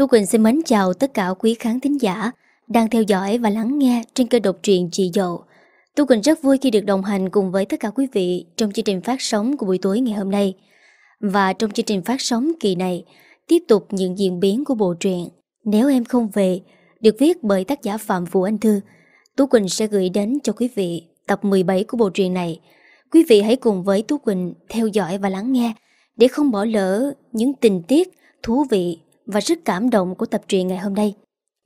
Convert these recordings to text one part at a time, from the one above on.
Tu Quỳnh xin mến chào tất cả quý khán thính giả đang theo dõi và lắng nghe trên kênh độc truyện Chị Dậu. Tu Quỳnh rất vui khi được đồng hành cùng với tất cả quý vị trong chương trình phát sóng của buổi tối ngày hôm nay. Và trong chương trình phát sóng kỳ này, tiếp tục những diễn biến của bộ truyện Nếu Em Không Về, được viết bởi tác giả Phạm Vũ Anh Thư. Tú Quỳnh sẽ gửi đến cho quý vị tập 17 của bộ truyện này. Quý vị hãy cùng với Tú Quỳnh theo dõi và lắng nghe để không bỏ lỡ những tình tiết thú vị và rất cảm động của tập truyện ngày hôm nay.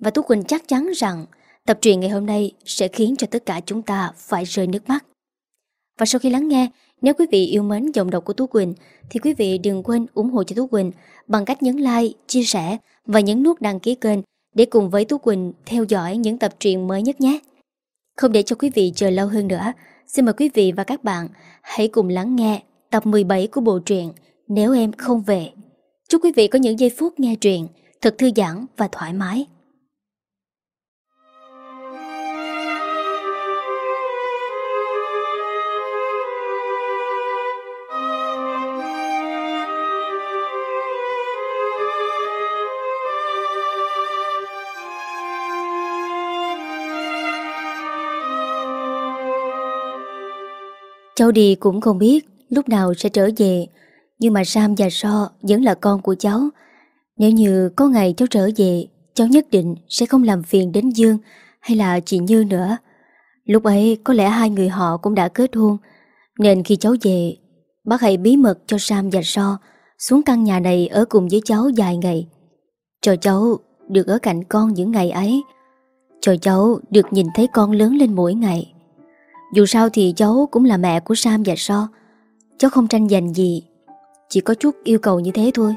Và Tú Quỳnh chắc chắn rằng tập truyện ngày hôm nay sẽ khiến cho tất cả chúng ta phải rơi nước mắt. Và sau khi lắng nghe, nếu quý vị yêu mến giọng đọc của Tú Quỳnh thì quý vị đừng quên ủng hộ cho Tú Quỳnh bằng cách nhấn like, chia sẻ và nhấn nút đăng ký kênh để cùng với Tú Quỳnh theo dõi những tập truyện mới nhất nhé. Không để cho quý vị chờ lâu hơn nữa, xin mời quý vị và các bạn hãy cùng lắng nghe tập 17 của bộ truyện Nếu Em Không Về. Chúc quý vị có những giây phút nghe truyện thật thư giãn và thoải mái. Cháu đi cũng không biết lúc nào sẽ trở về nhưng mà Sam và So vẫn là con của cháu. Nếu như có ngày cháu trở về, Cháu nhất định sẽ không làm phiền đến Dương Hay là chị Như nữa. Lúc ấy có lẽ hai người họ cũng đã kết hôn, Nên khi cháu về, Bác hãy bí mật cho Sam và So Xuống căn nhà này ở cùng với cháu vài ngày. Cho cháu được ở cạnh con những ngày ấy Cho cháu được nhìn thấy con lớn lên mỗi ngày. Dù sao thì cháu cũng là mẹ của Sam và So, Cháu không tranh giành gì. Chỉ có chút yêu cầu như thế thôi.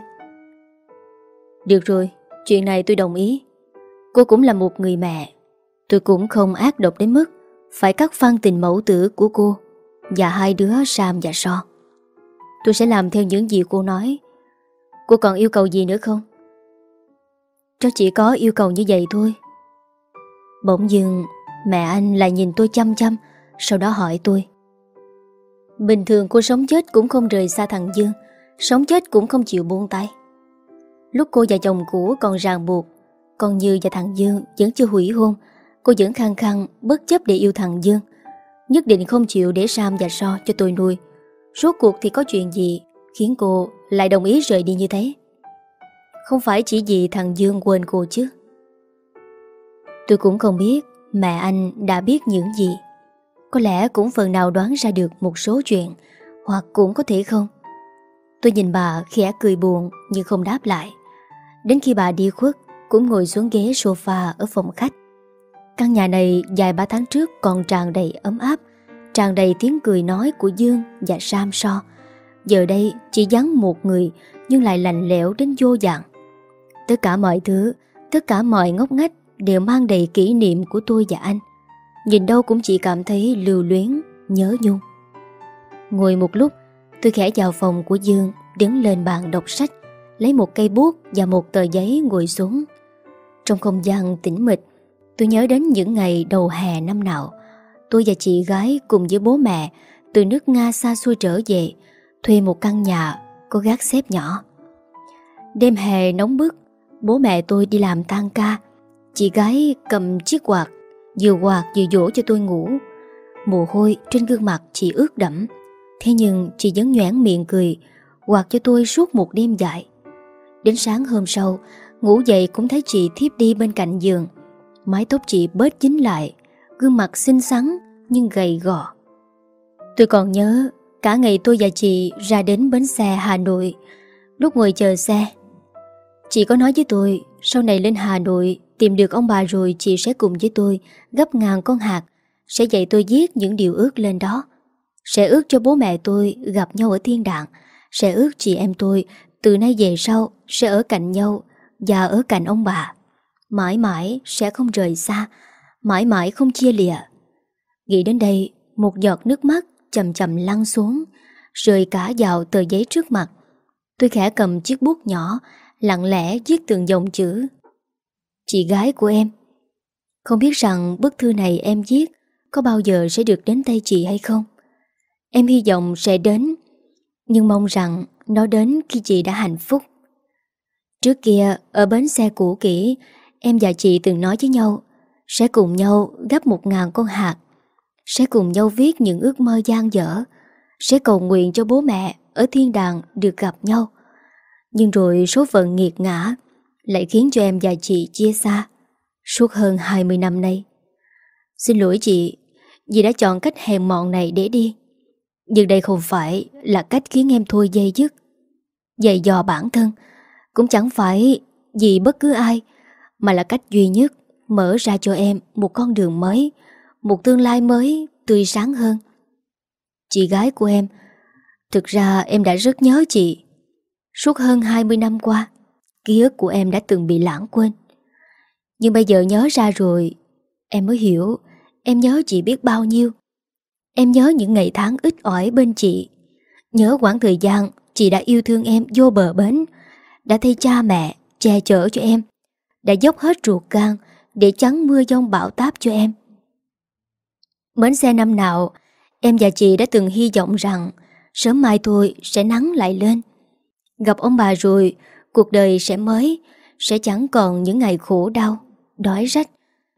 Được rồi, Chuyện này tôi đồng ý. Cô cũng là một người mẹ. Tôi cũng không ác độc đến mức Phải cắt phăng tình mẫu tử của cô Và hai đứa Sam và So. Tôi sẽ làm theo những gì cô nói. Cô còn yêu cầu gì nữa không? Cháu chỉ có yêu cầu như vậy thôi. Bỗng dưng, Mẹ anh lại nhìn tôi chăm chăm, sau đó hỏi tôi. Bình thường cô sống chết cũng không rời xa thằng Dương. Sống chết cũng không chịu buông tay. Lúc cô và chồng cũ còn ràng buộc, Còn Như và thằng Dương vẫn chưa hủy hôn, Cô vẫn khăng khăng bất chấp để yêu thằng Dương, Nhất định không chịu để Sam và So cho tôi nuôi. Rốt cuộc thì có chuyện gì Khiến cô lại đồng ý rời đi như thế? Không phải chỉ vì thằng Dương quên cô chứ? Tôi cũng không biết Mẹ anh đã biết những gì. Có lẽ cũng phần nào đoán ra được một số chuyện, Hoặc cũng có thể không. Tôi nhìn bà khẽ cười buồn Nhưng không đáp lại. Đến khi bà đi khuất, Cũng ngồi xuống ghế sofa ở phòng khách. Căn nhà này dài ba tháng trước Còn tràn đầy ấm áp, Tràn đầy tiếng cười nói của Dương và Sam So. Giờ đây chỉ vắng một người Nhưng lại lạnh lẽo đến vô dạng. Tất cả mọi thứ, Tất cả mọi ngóc ngách Đều mang đầy kỷ niệm của tôi và anh. Nhìn đâu cũng chỉ cảm thấy lưu luyến, Nhớ nhung. Ngồi một lúc Tôi khẽ vào phòng của Dương, Đứng lên bàn đọc sách, Lấy một cây bút và một tờ giấy ngồi xuống. Trong không gian tĩnh mịch, Tôi nhớ đến những ngày đầu hè năm nào. Tôi và chị gái cùng với bố mẹ Từ nước Nga xa xôi trở về, Thuê một căn nhà Có gác xếp nhỏ. Đêm hè nóng bức, Bố mẹ tôi đi làm tan ca. Chị gái cầm chiếc quạt, Vừa quạt vừa dỗ cho tôi ngủ. Mồ hôi trên gương mặt chị ướt đẫm. Thế nhưng chị vẫn nhoảng miệng cười hoặc cho tôi suốt một đêm dài. Đến sáng hôm sau, Ngủ dậy cũng thấy chị thiếp đi bên cạnh giường. Mái tóc chị bớt dính lại, Gương mặt xinh xắn Nhưng gầy gò. Tôi còn nhớ, Cả ngày tôi và chị ra đến bến xe Hà Nội, Lúc ngồi chờ xe. Chị có nói với tôi, Sau này lên Hà Nội Tìm được ông bà rồi chị sẽ cùng với tôi Gấp ngàn con hạt, Sẽ dạy tôi viết những điều ước lên đó. Sẽ ước cho bố mẹ tôi gặp nhau ở thiên đàng. Sẽ ước chị em tôi Từ nay về sau Sẽ ở cạnh nhau Và ở cạnh ông bà. Mãi mãi sẽ không rời xa, Mãi mãi không chia lìa. Nghĩ đến đây, Một giọt nước mắt chậm chậm lăn xuống, Rơi cả vào tờ giấy trước mặt. Tôi khẽ cầm chiếc bút nhỏ, Lặng lẽ viết từng dòng chữ. Chị gái của em. Không biết rằng bức thư này em viết Có bao giờ sẽ được đến tay chị hay không. Em hy vọng sẽ đến, Nhưng mong rằng Nó đến khi chị đã hạnh phúc. Trước kia, ở bến xe cũ kỹ, Em và chị từng nói với nhau, Sẽ cùng nhau gấp một ngàn con hạt, Sẽ cùng nhau viết những ước mơ gian dở, Sẽ cầu nguyện cho bố mẹ Ở thiên đàng được gặp nhau. Nhưng rồi số phận nghiệt ngã Lại khiến cho em và chị chia xa Suốt hơn 20 năm nay. Xin lỗi chị, Vì đã chọn cách hèn mọn này để đi. Nhưng đây không phải là cách khiến em thôi dây dứt. Dày dò bản thân Cũng chẳng phải vì bất cứ ai, Mà là cách duy nhất Mở ra cho em một con đường mới, Một tương lai mới Tươi sáng hơn. Chị gái của em, Thực ra em đã rất nhớ chị. Suốt hơn 20 năm qua, Ký ức của em đã từng bị lãng quên. Nhưng bây giờ nhớ ra rồi, Em mới hiểu Em nhớ chị biết bao nhiêu. Em nhớ những ngày tháng ít ỏi bên chị. Nhớ quãng thời gian Chị đã yêu thương em vô bờ bến, Đã thay cha mẹ che chở cho em, Đã dốc hết ruột gan Để chắn mưa giông bão táp cho em. Bến xe năm nào, Em và chị đã từng hy vọng rằng Sớm mai thôi sẽ nắng lại lên. Gặp ông bà rồi, Cuộc đời sẽ mới, Sẽ chẳng còn những ngày khổ đau, Đói rách,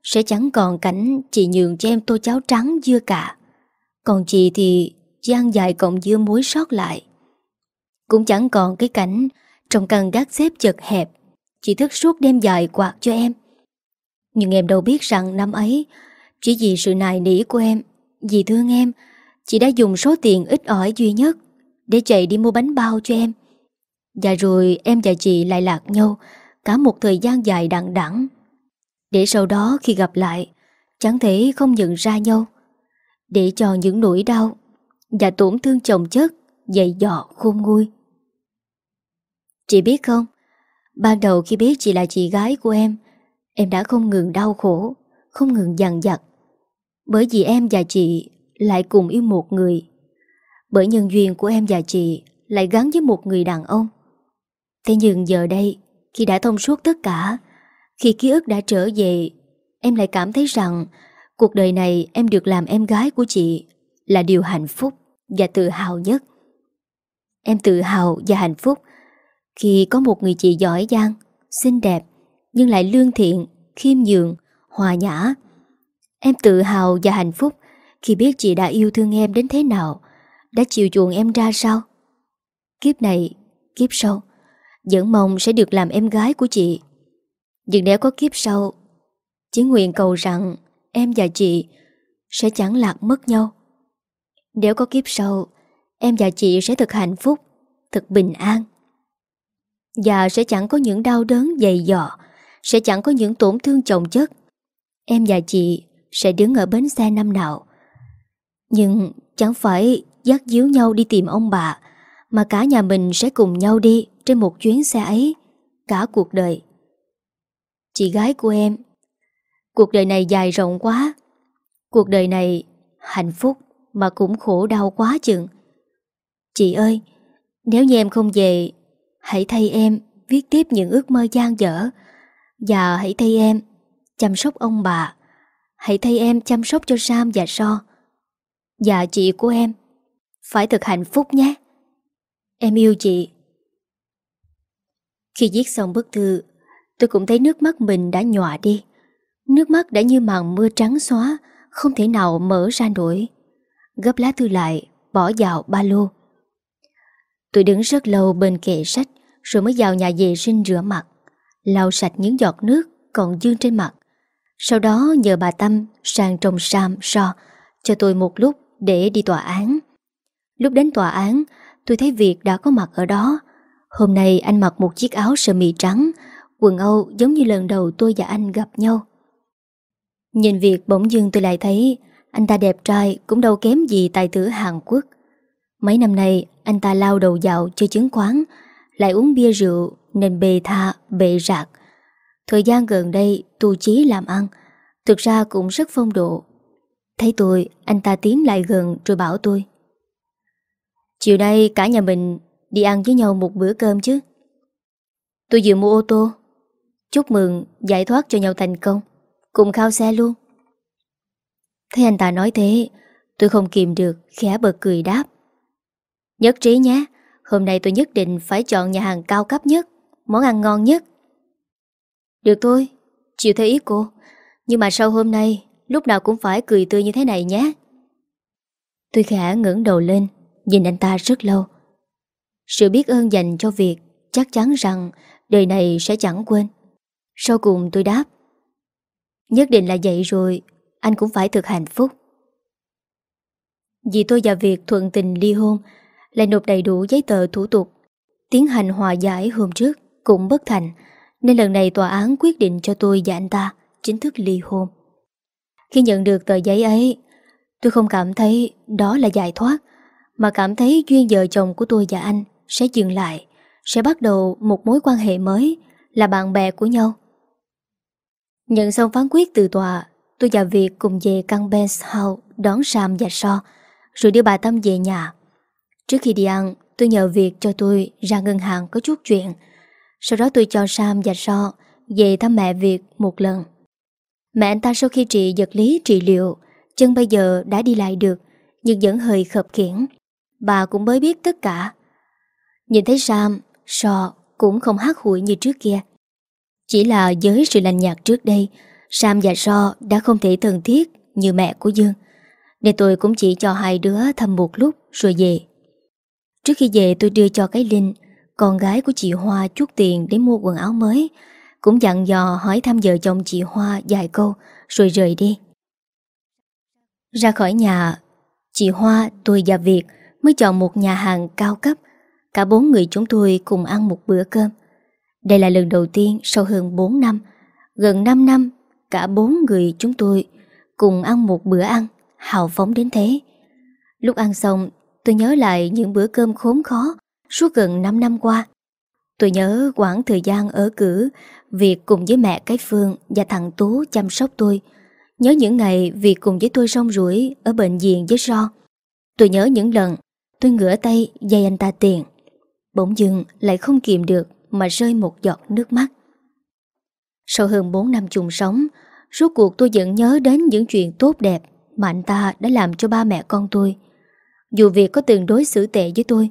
Sẽ chẳng còn cảnh chị nhường cho em tô cháo trắng dưa cả còn chị thì Chỉ ăn dài cộng dưa muối sót lại. Cũng chẳng còn cái cảnh Trong căn gác xếp chật hẹp. Chị thức suốt đêm dài quạt cho em. Nhưng em đâu biết rằng năm ấy, Chỉ vì sự nài nỉ của em. Vì thương em, Chị đã dùng số tiền ít ỏi duy nhất Để chạy đi mua bánh bao cho em. Và rồi em và chị lại lạc nhau Cả một thời gian dài đặng đẳng Để sau đó khi gặp lại, Chẳng thể không nhận ra nhau. Để cho những nỗi đau Và tổn thương chồng chất Dày dọ khôn nguôi. Chị biết không? Ban đầu khi biết chị là chị gái của em Em đã không ngừng đau khổ, Không ngừng dằn vặt. Bởi vì em và chị Lại cùng yêu một người. Bởi nhân duyên của em và chị Lại gắn với một người đàn ông. Thế nhưng giờ đây, Khi đã thông suốt tất cả, Khi ký ức đã trở về, Em lại cảm thấy rằng Cuộc đời này em được làm em gái của chị Là điều hạnh phúc Và tự hào nhất Em tự hào và hạnh phúc khi có một người chị giỏi giang, xinh đẹp, nhưng lại lương thiện, khiêm nhường, hòa nhã. Em tự hào và hạnh phúc khi biết chị đã yêu thương em đến thế nào, đã chiều chuộng em ra sao. Kiếp này, kiếp sau, vẫn mong sẽ được làm em gái của chị. Nhưng nếu có kiếp sau, chỉ nguyện cầu rằng em và chị sẽ chẳng lạc mất nhau. Nếu có kiếp sau, em và chị sẽ thật hạnh phúc, thật bình an. Và sẽ chẳng có những đau đớn dày dọ Sẽ chẳng có những tổn thương chồng chất Em và chị sẽ đứng ở bến xe năm nào Nhưng chẳng phải dắt díu nhau đi tìm ông bà Mà cả nhà mình sẽ cùng nhau đi Trên một chuyến xe ấy Cả cuộc đời Chị gái của em Cuộc đời này dài rộng quá. Cuộc đời này hạnh phúc Mà cũng khổ đau quá chừng. Chị ơi, Nếu như em không về, Hãy thay em viết tiếp những ước mơ gian dở. Và hãy thay em chăm sóc ông bà. Hãy thay em chăm sóc cho Sam và So. Và chị của em Phải thật hạnh phúc nhé. Em yêu chị. Khi viết xong bức thư, Tôi cũng thấy nước mắt mình đã nhòa đi. Nước mắt đã như màn mưa trắng xóa, Không thể nào mở ra nổi. Gấp lá thư lại, Bỏ vào ba lô. Tôi đứng rất lâu bên kệ sách, Rồi mới vào nhà vệ sinh rửa mặt, lau sạch những giọt nước còn dương trên mặt. Sau đó nhờ bà Tâm sang trồng sam so Cho tôi một lúc để đi tòa án. Lúc đến tòa án, Tôi thấy Việt đã có mặt ở đó. Hôm nay anh mặc một chiếc áo sơ mi trắng, Quần Âu giống như lần đầu tôi và anh gặp nhau. Nhìn việc bỗng dưng tôi lại thấy Anh ta đẹp trai cũng đâu kém gì tài tử Hàn Quốc. Mấy năm nay anh ta lao đầu dạo chơi chứng khoán Lại uống bia rượu Nên bề tha, bề rạc. Thời gian gần đây tu chí làm ăn Thực ra cũng rất phong độ. Thấy tôi Anh ta tiến lại gần rồi bảo tôi. Chiều nay cả nhà mình Đi ăn với nhau một bữa cơm chứ. Tôi vừa mua ô tô. Chúc mừng giải thoát cho nhau thành công. Cùng khao xe luôn. Thấy anh ta nói thế, Tôi không kìm được, khẽ bật cười đáp. Nhất trí nhé, Hôm nay tôi nhất định phải chọn nhà hàng cao cấp nhất, Món ăn ngon nhất. Được thôi, Chịu theo ý cô. Nhưng mà sau hôm nay, Lúc nào cũng phải cười tươi như thế này nhé. Tôi khẽ ngẩng đầu lên, Nhìn anh ta rất lâu. Sự biết ơn dành cho việc Chắc chắn rằng đời này sẽ chẳng quên. Sau cùng tôi đáp. Nhất định là vậy rồi, Anh cũng phải thực hạnh phúc. Vì tôi và việc thuận tình ly hôn, Lại nộp đầy đủ giấy tờ thủ tục, Tiến hành hòa giải hôm trước Cũng bất thành, Nên lần này tòa án quyết định cho tôi và anh ta Chính thức ly hôn. Khi nhận được tờ giấy ấy, Tôi không cảm thấy đó là giải thoát, Mà cảm thấy duyên vợ chồng của tôi và anh Sẽ dừng lại, Sẽ bắt đầu một mối quan hệ mới Là bạn bè của nhau. Nhận xong phán quyết từ tòa, Tôi và Việt cùng về căn Benz House Đón Sam và So Rồi đưa bà Tâm về nhà. Trước khi đi ăn, Tôi nhờ Việt cho tôi ra ngân hàng có chút chuyện. Sau đó tôi cho Sam và So Về thăm mẹ Việt một lần. Mẹ anh ta sau khi trị vật lý, trị liệu, Chân bây giờ đã đi lại được, Nhưng vẫn hơi khập khiển Bà cũng mới biết tất cả. Nhìn thấy Sam So cũng không hát hủi như trước kia. Chỉ là với sự lành nhạt trước đây Sam và So đã không thể thân thiết Như mẹ của Dương. Nên tôi cũng chỉ cho hai đứa thăm một lúc Rồi về. Trước khi về tôi đưa cho cái Linh Con gái của chị Hoa chút tiền để mua quần áo mới Cũng dặn dò hỏi thăm vợ chồng chị Hoa vài câu Rồi rời đi. Ra khỏi nhà Chị Hoa, tôi và Việt Mới chọn một nhà hàng cao cấp. Cả bốn người chúng tôi cùng ăn một bữa cơm. Đây là lần đầu tiên sau hơn 4 năm, Gần 5 năm, Cả bốn người chúng tôi Cùng ăn một bữa ăn Hào phóng đến thế. Lúc ăn xong, Tôi nhớ lại những bữa cơm khốn khó Suốt gần 5 năm qua. Tôi nhớ quãng thời gian ở cử, Việc cùng với mẹ cái Phương Và thằng Tú chăm sóc tôi. Nhớ những ngày việc cùng với tôi rong rủi Ở bệnh viện với So Tôi nhớ những lần Tôi ngửa tay dây anh ta tiền, Bỗng dưng lại không kìm được. Mà rơi một giọt nước mắt. Sau hơn 4 năm chung sống, Rốt cuộc tôi vẫn nhớ đến những chuyện tốt đẹp Mà anh ta đã làm cho ba mẹ con tôi. Dù việc có từng đối xử tệ với tôi,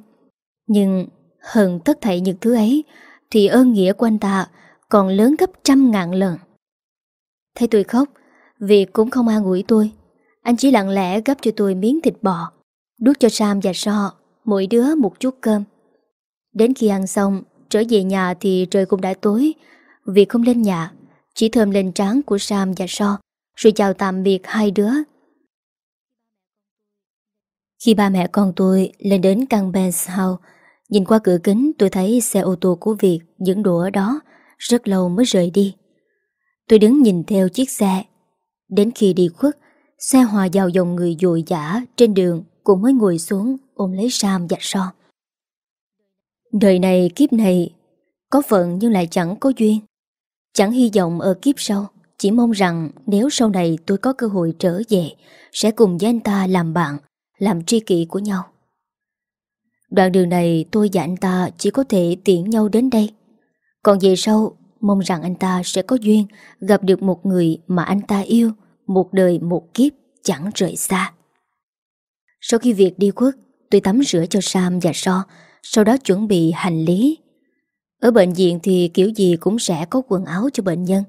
Nhưng hơn tất thảy những thứ ấy Thì ơn nghĩa của anh ta Còn lớn gấp trăm ngàn lần. Thấy tôi khóc, Việc cũng không an ủi tôi. Anh chỉ lặng lẽ gấp cho tôi miếng thịt bò, Đút cho Sam và So Mỗi đứa một chút cơm. Đến khi ăn xong Trở về nhà thì trời cũng đã tối Vì không lên nhà Chỉ thơm lên trán của Sam và So Rồi chào tạm biệt hai đứa khi ba mẹ con tôi lên đến căn Benz House, nhìn qua cửa kính tôi thấy xe ô tô của Việt dừng đổ ở đó, rất lâu mới rời đi. Tôi đứng nhìn theo chiếc xe. Đến khi đi khuất, xe hòa vào dòng người dội dã trên đường cũng mới ngồi xuống ôm lấy Sam và So. Đời này kiếp này có phận nhưng lại chẳng có duyên. Chẳng hy vọng ở kiếp sau, chỉ mong rằng nếu sau này tôi có cơ hội trở về, sẽ cùng với anh ta làm bạn, làm tri kỷ của nhau. Đoạn đường này tôi và anh ta chỉ có thể tiễn nhau đến đây. Còn về sau, mong rằng anh ta sẽ có duyên gặp được một người mà anh ta yêu, một đời một kiếp chẳng rời xa. Sau khi việc đi khuất, tôi tắm rửa cho Sam và So, sau đó chuẩn bị hành lý. Ở bệnh viện thì kiểu gì cũng sẽ có quần áo cho bệnh nhân.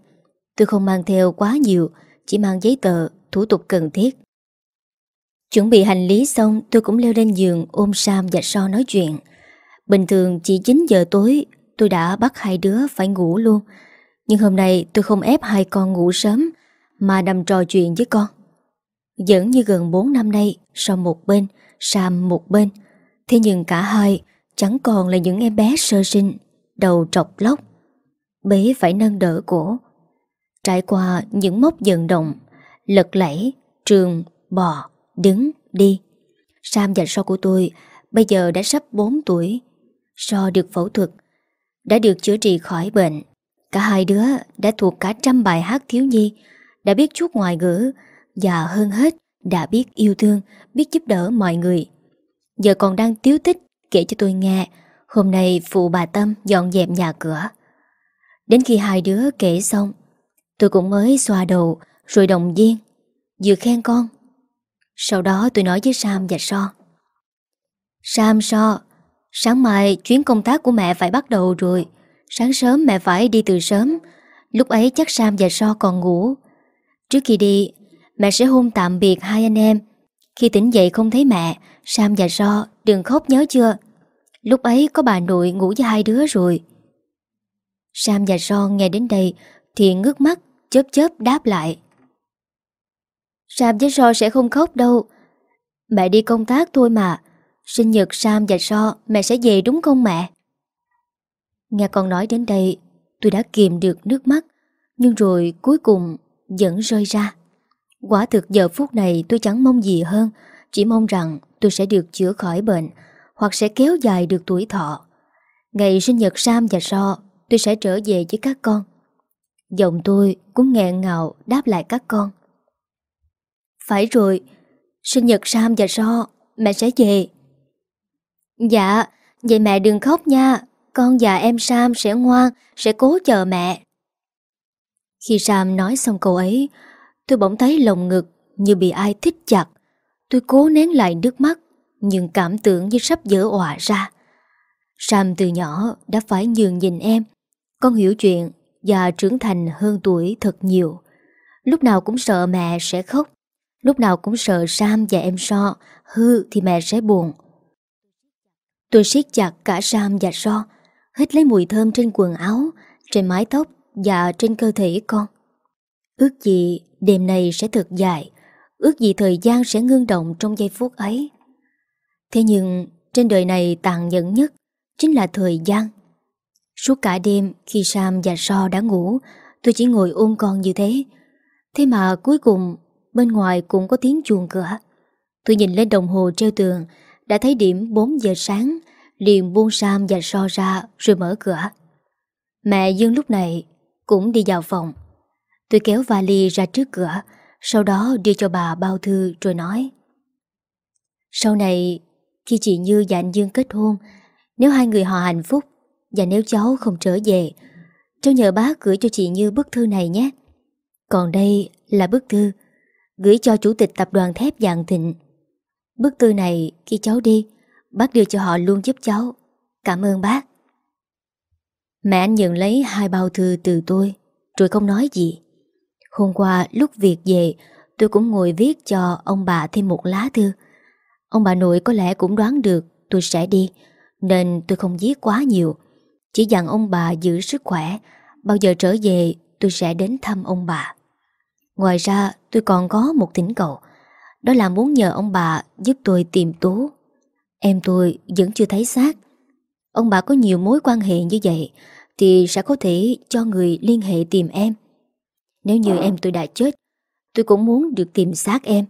Tôi không mang theo quá nhiều, chỉ mang giấy tờ, thủ tục cần thiết. Chuẩn bị hành lý xong tôi cũng leo lên giường ôm Sam và So nói chuyện. Bình thường chỉ 9 giờ tối tôi đã bắt hai đứa phải ngủ luôn. Nhưng hôm nay tôi không ép hai con ngủ sớm mà nằm trò chuyện với con. Dẫn như gần 4 năm nay, So một bên, Sam một bên. Thế nhưng cả hai chẳng còn là những em bé sơ sinh, đầu trọc lóc. Bế phải nâng đỡ cổ. Trải qua những mốc dần động, lật lẫy, trường, bò, đứng, đi. Sam và So của tôi bây giờ đã sắp 4 tuổi. So được phẫu thuật, đã được chữa trị khỏi bệnh. Cả hai đứa đã thuộc cả trăm bài hát thiếu nhi, đã biết chút ngoại ngữ và hơn hết đã biết yêu thương, biết giúp đỡ mọi người. Giờ còn đang tiếu tích kể cho tôi nghe. Hôm nay phụ bà Tâm dọn dẹp nhà cửa. Đến khi hai đứa kể xong, tôi cũng mới xoa đầu rồi đồng viên, vừa khen con. Sau đó tôi nói với Sam và So. Sam So Sáng mai chuyến công tác của mẹ phải bắt đầu rồi. Sáng sớm mẹ phải đi từ sớm. Lúc ấy chắc Sam và So còn ngủ. Trước khi đi Mẹ sẽ hôn tạm biệt hai anh em. Khi tỉnh dậy không thấy mẹ, Sam và So đừng khóc nhớ chưa? Lúc ấy có bà nội ngủ với hai đứa rồi. Sam và So nghe đến đây Thì ngước mắt, chớp chớp đáp lại. Sam với So sẽ không khóc đâu. Mẹ đi công tác thôi mà. Sinh nhật Sam và So Mẹ sẽ về đúng không mẹ? Nghe con nói đến đây, Tôi đã kìm được nước mắt, Nhưng rồi cuối cùng vẫn rơi ra. Quả thực giờ phút này tôi chẳng mong gì hơn, Chỉ mong rằng tôi sẽ được chữa khỏi bệnh Hoặc sẽ kéo dài được tuổi thọ. Ngày sinh nhật Sam và So Tôi sẽ trở về với các con. Giọng tôi cũng nghẹn ngào đáp lại các con. Phải rồi, Sinh nhật Sam và So Mẹ sẽ về. Dạ Vậy mẹ đừng khóc nha, Con và em Sam sẽ ngoan, Sẽ cố chờ mẹ. Khi Sam nói xong câu ấy Tôi bỗng thấy lồng ngực Như bị ai thích chặt. Tôi cố nén lại nước mắt, Nhưng cảm tưởng như sắp dở òa ra. Sam từ nhỏ đã phải nhường nhìn em. Con hiểu chuyện Và trưởng thành hơn tuổi thật nhiều. Lúc nào cũng sợ mẹ sẽ khóc. Lúc nào cũng sợ Sam và em So, Hư thì mẹ sẽ buồn. Tôi siết chặt cả Sam và So, Hít lấy mùi thơm trên quần áo, Trên mái tóc Và trên cơ thể con. Ước gì đêm này sẽ thật dài. Ước gì thời gian sẽ ngưng động trong giây phút ấy. Thế nhưng, trên đời này tàn nhẫn nhất Chính là thời gian. Suốt cả đêm khi Sam và So đã ngủ, Tôi chỉ ngồi ôm con như thế. Thế mà cuối cùng, Bên ngoài cũng có tiếng chuồng cửa. Tôi nhìn lên đồng hồ treo tường, Đã thấy điểm 4 giờ sáng, Liền buông Sam và So ra Rồi mở cửa. Mẹ Dương lúc này cũng đi vào phòng. Tôi kéo vali ra trước cửa, Sau đó đưa cho bà bao thư Rồi nói. Sau này, khi chị Như và anh Dương kết hôn, Nếu hai người họ hạnh phúc Và nếu cháu không trở về, Cháu nhờ bác gửi cho chị Như bức thư này nhé. Còn đây là bức thư Gửi cho chủ tịch tập đoàn thép dạng thịnh. Bức thư này khi cháu đi, Bác đưa cho họ luôn giúp cháu. Cảm ơn bác. Mẹ anh nhận lấy hai bao thư từ tôi, Rồi không nói gì. Hôm qua lúc việc về, Tôi cũng ngồi viết cho ông bà thêm một lá thư. Ông bà nội có lẽ cũng đoán được tôi sẽ đi, Nên tôi không viết quá nhiều. Chỉ dặn ông bà giữ sức khỏe, Bao giờ trở về tôi sẽ đến thăm ông bà. Ngoài ra, tôi còn có một thỉnh cầu, Đó là muốn nhờ ông bà giúp tôi tìm Tú. Em tôi vẫn chưa thấy xác. Ông bà có nhiều mối quan hệ như vậy Thì sẽ có thể cho người liên hệ tìm em. Nếu như em tôi đã chết Tôi cũng muốn được tìm xác em.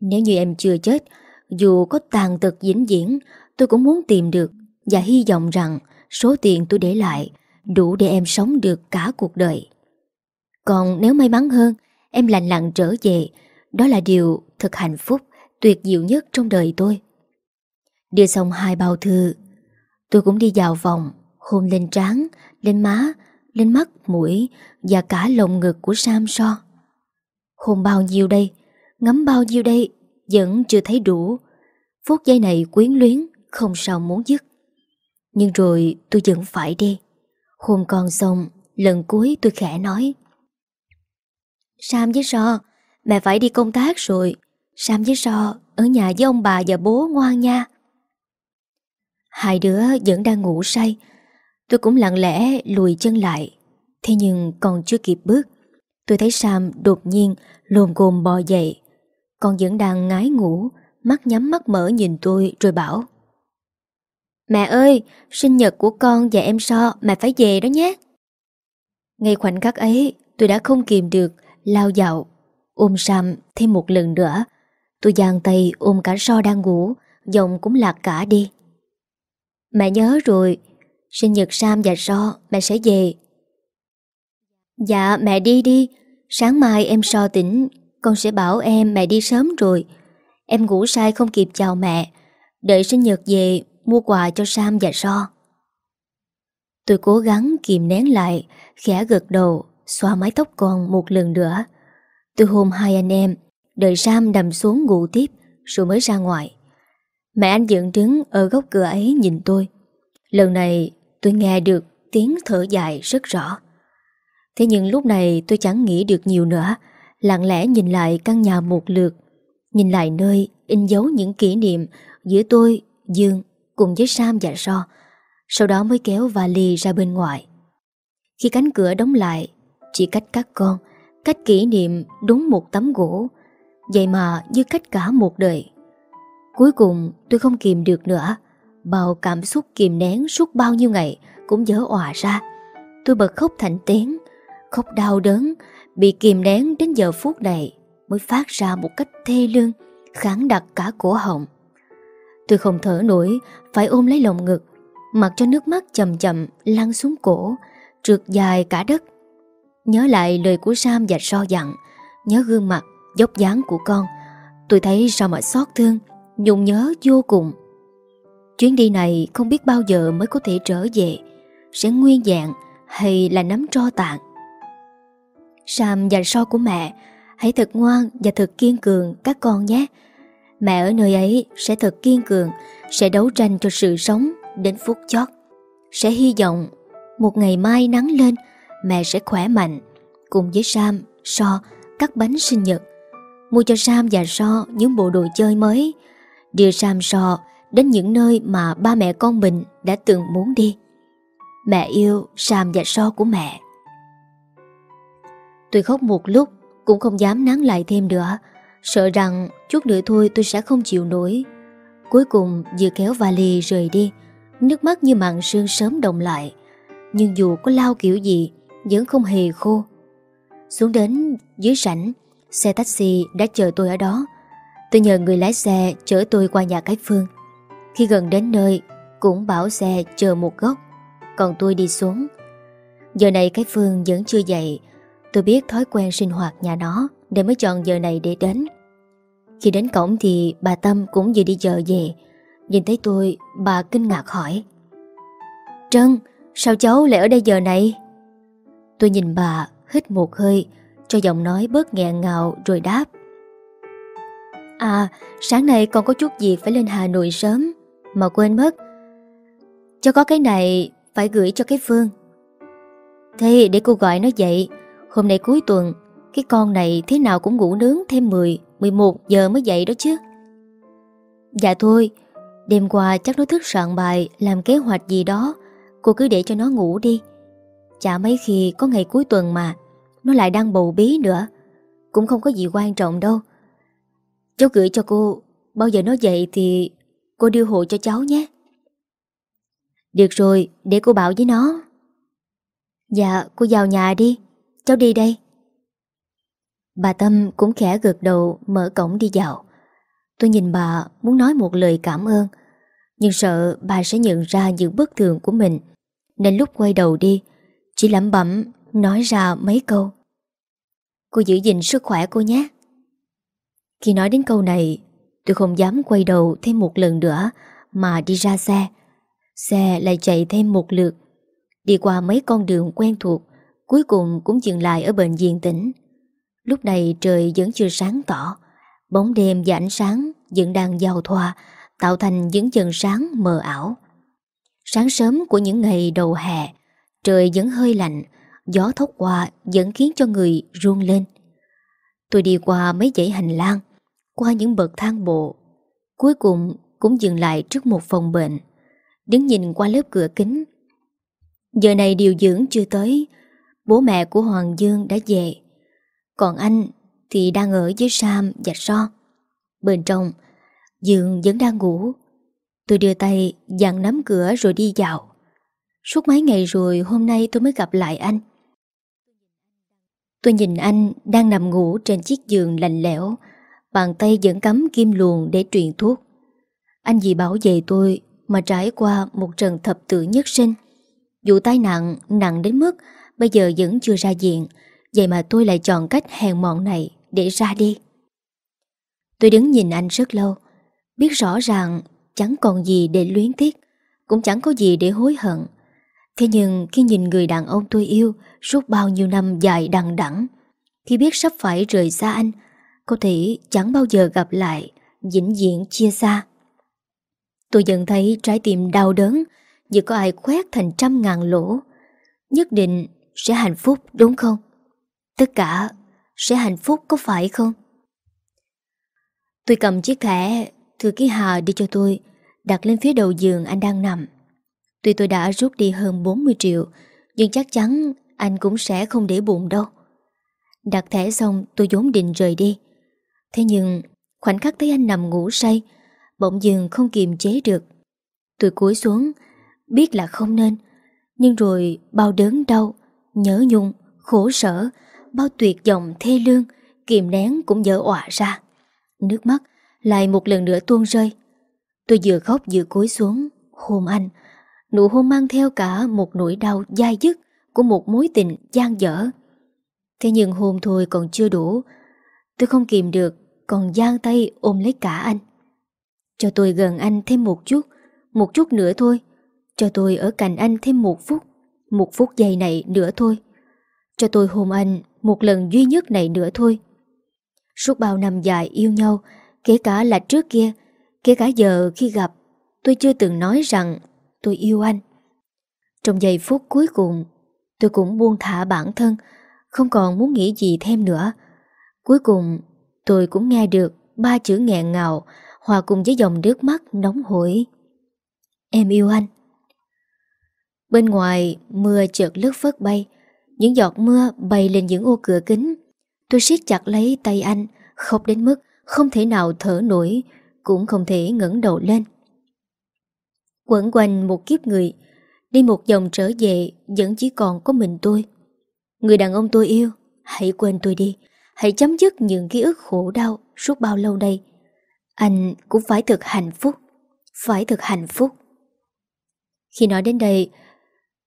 Nếu như em chưa chết Dù có tàn tật dính diễn Tôi cũng muốn tìm được Và hy vọng rằng số tiền tôi để lại Đủ để em sống được cả cuộc đời. Còn nếu may mắn hơn Em lành lặng trở về Đó là điều thật hạnh phúc Tuyệt diệu nhất trong đời tôi. Đưa xong hai bao thư Tôi cũng đi vào vòng Hôn lên trán, lên má lên mắt, mũi Và cả lồng ngực của Sam so. Hôn bao nhiêu đây? Ngắm bao nhiêu đây? Vẫn chưa thấy đủ. Phút giây này quyến luyến Không sao muốn dứt. Nhưng rồi tôi vẫn phải đi. Hôn con xong Lần cuối tôi khẽ nói. Sam với So Mẹ phải đi công tác rồi. Sam với So ở nhà với ông bà và bố ngoan nha. Hai đứa vẫn đang ngủ say Tôi cũng lặng lẽ lùi chân lại. Thế nhưng còn chưa kịp bước Tôi thấy Sam đột nhiên lồm cồm bò dậy. Con vẫn đang ngái ngủ Mắt nhắm mắt mở nhìn tôi rồi bảo Mẹ ơi, sinh nhật của con và em So mẹ phải về đó nhé. Ngay khoảnh khắc ấy tôi đã không kìm được lao dạo Ôm Sam thêm một lần nữa. Tôi giang tay ôm cả So đang ngủ Giọng cũng lạc cả đi. Mẹ nhớ rồi Sinh nhật Sam và So Mẹ sẽ về. Dạ mẹ đi đi. Sáng mai em So tỉnh, Con sẽ bảo em mẹ đi sớm rồi. Em ngủ sai không kịp chào mẹ. Đợi sinh nhật về, Mua quà cho Sam và So Tôi cố gắng kìm nén lại, Khẽ gật đầu, Xoa mái tóc con một lần nữa. Tôi hôn hai anh em, Đợi Sam nằm xuống ngủ tiếp, Rồi mới ra ngoài. Mẹ anh dựng đứng ở góc cửa ấy nhìn tôi. Lần này tôi nghe được tiếng thở dài rất rõ. Thế nhưng lúc này tôi chẳng nghĩ được nhiều nữa, lặng lẽ nhìn lại căn nhà một lượt, nhìn lại nơi in dấu những kỷ niệm giữa tôi, Dương cùng với Sam và So. Sau đó mới kéo vali ra bên ngoài. Khi cánh cửa đóng lại, chỉ cách các con, cách kỷ niệm đúng một tấm gỗ, vậy mà như cách cả một đời. Cuối cùng tôi không kìm được nữa, bao cảm xúc kìm nén suốt bao nhiêu ngày cũng dở òa ra. Tôi bật khóc thành tiếng, khóc đau đớn, bị kìm nén đến giờ phút này mới phát ra một cách thê lương, kháng đặt cả cổ họng. Tôi không thở nổi, phải ôm lấy lồng ngực, mặc cho nước mắt chậm chậm lăn xuống cổ, trượt dài cả đất. Nhớ lại lời của Sam và so dặn, nhớ gương mặt, dốc dáng của con, tôi thấy sao mà xót thương, nhung nhớ vô cùng. Chuyến đi này không biết bao giờ mới có thể trở về, sẽ nguyên dạng hay là nắm tro tạng Sam và so của mẹ, hãy thật ngoan và thật kiên cường các con nhé. Mẹ ở nơi ấy sẽ thật kiên cường, sẽ đấu tranh cho sự sống đến phút chót. Sẽ hy vọng một ngày mai nắng lên, mẹ sẽ khỏe mạnh, cùng với Sam, So, cắt bánh sinh nhật. Mua cho Sam và So những bộ đồ chơi mới, đưa Sam So đến những nơi mà ba mẹ con mình đã từng muốn đi. Mẹ yêu Sam và So của mẹ. Tôi khóc một lúc, cũng không dám nán lại thêm nữa, sợ rằng chút nữa thôi tôi sẽ không chịu nổi. Cuối cùng vừa kéo vali rời đi, nước mắt như mặn sương sớm đồng lại. Nhưng dù có lao kiểu gì, vẫn không hề khô. Xuống đến dưới sảnh, xe taxi đã chờ tôi ở đó. Tôi nhờ người lái xe chở tôi qua nhà cái Phương. Khi gần đến nơi, cũng bảo xe chờ một góc, còn tôi đi xuống. Giờ này cái Phương vẫn chưa dậy, tôi biết thói quen sinh hoạt nhà nó để mới chọn giờ này để đến. Khi đến cổng thì bà Tâm cũng vừa đi chợ về. Nhìn thấy tôi, bà kinh ngạc hỏi. Trân, sao cháu lại ở đây giờ này? Tôi nhìn bà, hít một hơi, cho giọng nói bớt nghẹn ngào rồi đáp. À, sáng nay con có chút việc phải lên Hà Nội sớm, mà quên mất. Cho có cái này phải gửi cho cái Phương. Thế để cô gọi nó dậy, hôm nay cuối tuần, cái con này thế nào cũng ngủ nướng thêm 10, 11 giờ mới dậy đó chứ. Dạ thôi, đêm qua chắc nó thức soạn bài, làm kế hoạch gì đó, cô cứ để cho nó ngủ đi. Chả mấy khi có ngày cuối tuần mà, nó lại đang bầu bí nữa. Cũng không có gì quan trọng đâu. Cháu gửi cho cô, bao giờ nó dậy thì cô đưa hộ cho cháu nhé. Được rồi, để cô bảo với nó. Dạ, cô vào nhà đi, cháu đi đây. Bà Tâm cũng khẽ gật đầu mở cổng đi vào. Tôi nhìn bà muốn nói một lời cảm ơn, nhưng sợ bà sẽ nhận ra những bất thường của mình, nên lúc quay đầu đi, chỉ lẩm bẩm nói ra mấy câu. Cô giữ gìn sức khỏe cô nhé. Khi nói đến câu này, tôi không dám quay đầu thêm một lần nữa mà đi ra xe. Xe lại chạy thêm một lượt, đi qua mấy con đường quen thuộc, cuối cùng cũng dừng lại ở bệnh viện tỉnh. Lúc này trời vẫn chưa sáng tỏ Bóng đêm và ánh sáng vẫn đang giao thoa Tạo thành những dần sáng mờ ảo Sáng sớm của những ngày đầu hè Trời vẫn hơi lạnh Gió thốc qua vẫn khiến cho người run lên Tôi đi qua mấy dãy hành lang qua những bậc thang bộ Cuối cùng cũng dừng lại trước một phòng bệnh Đứng nhìn qua lớp cửa kính Giờ này điều dưỡng chưa tới Bố mẹ của Hoàng Dương đã về còn anh thì đang ở với Sam và So. Bên trong, Dương vẫn đang ngủ. Tôi đưa tay dặn nắm cửa rồi đi dạo. Suốt mấy ngày rồi hôm nay tôi mới gặp lại anh. Tôi nhìn anh đang nằm ngủ trên chiếc giường lạnh lẽo, bàn tay vẫn cắm kim luồn để truyền thuốc. Anh vì bảo vệ tôi mà trải qua một trận thập tử nhất sinh. Vụ tai nạn nặng đến mức bây giờ vẫn chưa ra diện, Vậy mà tôi lại chọn cách hèn mọn này để ra đi. Tôi đứng nhìn anh rất lâu, biết rõ ràng chẳng còn gì để luyến tiếc, cũng chẳng có gì để hối hận. Thế nhưng khi nhìn người đàn ông tôi yêu suốt bao nhiêu năm dài đằng đẵng, khi biết sắp phải rời xa anh, có thể chẳng bao giờ gặp lại, vĩnh viễn chia xa. Tôi dần thấy trái tim đau đớn như có ai khoét thành trăm ngàn lỗ, Nhất định sẽ hạnh phúc đúng không? Tất cả sẽ hạnh phúc có phải không? Tôi cầm chiếc thẻ thư ký Hà đi cho tôi đặt lên phía đầu giường anh đang nằm. Tuy tôi đã rút đi hơn 40 triệu nhưng chắc chắn anh cũng sẽ không để bụng đâu. Đặt thẻ xong tôi vốn định rời đi. Thế nhưng khoảnh khắc thấy anh nằm ngủ say bỗng dừng không kiềm chế được. Tôi cúi xuống biết là không nên nhưng rồi bao đớn đau nhớ nhung, khổ sở bao tuyệt vọng thê lương kiềm nén cũng dở ọa ra. Nước mắt lại một lần nữa tuôn rơi. Tôi vừa khóc vừa cúi xuống, hôn anh. Nụ hôn mang theo cả một nỗi đau dai dứt của một mối tình gian dở. Thế nhưng hôn thôi còn chưa đủ. Tôi không kìm được, còn giang tay ôm lấy cả anh. Cho tôi gần anh thêm một chút, một chút nữa thôi. Cho tôi ở cạnh anh thêm một phút, một phút giây này nữa thôi. Cho tôi hôn anh một lần duy nhất này nữa thôi. Suốt bao năm dài yêu nhau, kể cả là trước kia, kể cả giờ khi gặp, tôi chưa từng nói rằng tôi yêu anh. Trong giây phút cuối cùng, tôi cũng buông thả bản thân, không còn muốn nghĩ gì thêm nữa. Cuối cùng, tôi cũng nghe được ba chữ nghẹn ngào hòa cùng với dòng nước mắt nóng hổi. Em yêu anh. Bên ngoài, mưa chợt lướt phất bay, những giọt mưa bay lên những ô cửa kính. Tôi siết chặt lấy tay anh, khóc đến mức không thể nào thở nổi, cũng không thể ngẩng đầu lên. Quẩn quanh một kiếp người, đi một vòng trở về vẫn chỉ còn có mình tôi. Người đàn ông tôi yêu, hãy quên tôi đi, hãy chấm dứt những ký ức khổ đau suốt bao lâu đây. Anh cũng phải thực hạnh phúc, phải thực hạnh phúc. Khi nói đến đây,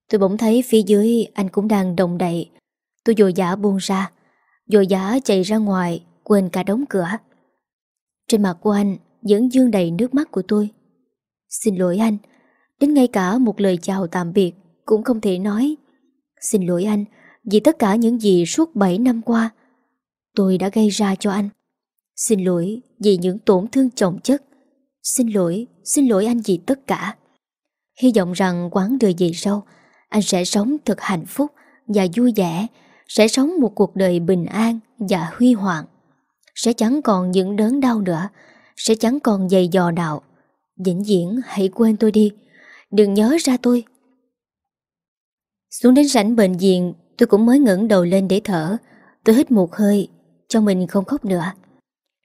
tôi bỗng thấy phía dưới anh cũng đang đồng đậy. Tôi dồi dã buông ra, dồi dã chạy ra ngoài, quên cả đóng cửa. Trên mặt của anh vẫn dương đầy nước mắt của tôi. Xin lỗi anh, đến ngay cả một lời chào tạm biệt cũng không thể nói. Xin lỗi anh vì tất cả những gì suốt 7 năm qua tôi đã gây ra cho anh. Xin lỗi vì những tổn thương chồng chất. Xin lỗi, xin lỗi anh vì tất cả. Hy vọng rằng quán đời về sau, anh sẽ sống thật hạnh phúc và vui vẻ, sẽ sống một cuộc đời bình an và huy hoàng. Sẽ chẳng còn những đớn đau nữa, sẽ chẳng còn dày dò nào. Vĩnh viễn hãy quên tôi đi, đừng nhớ ra tôi. Xuống đến rảnh bệnh viện, tôi cũng mới ngẩng đầu lên để thở. Tôi hít một hơi, cho mình không khóc nữa.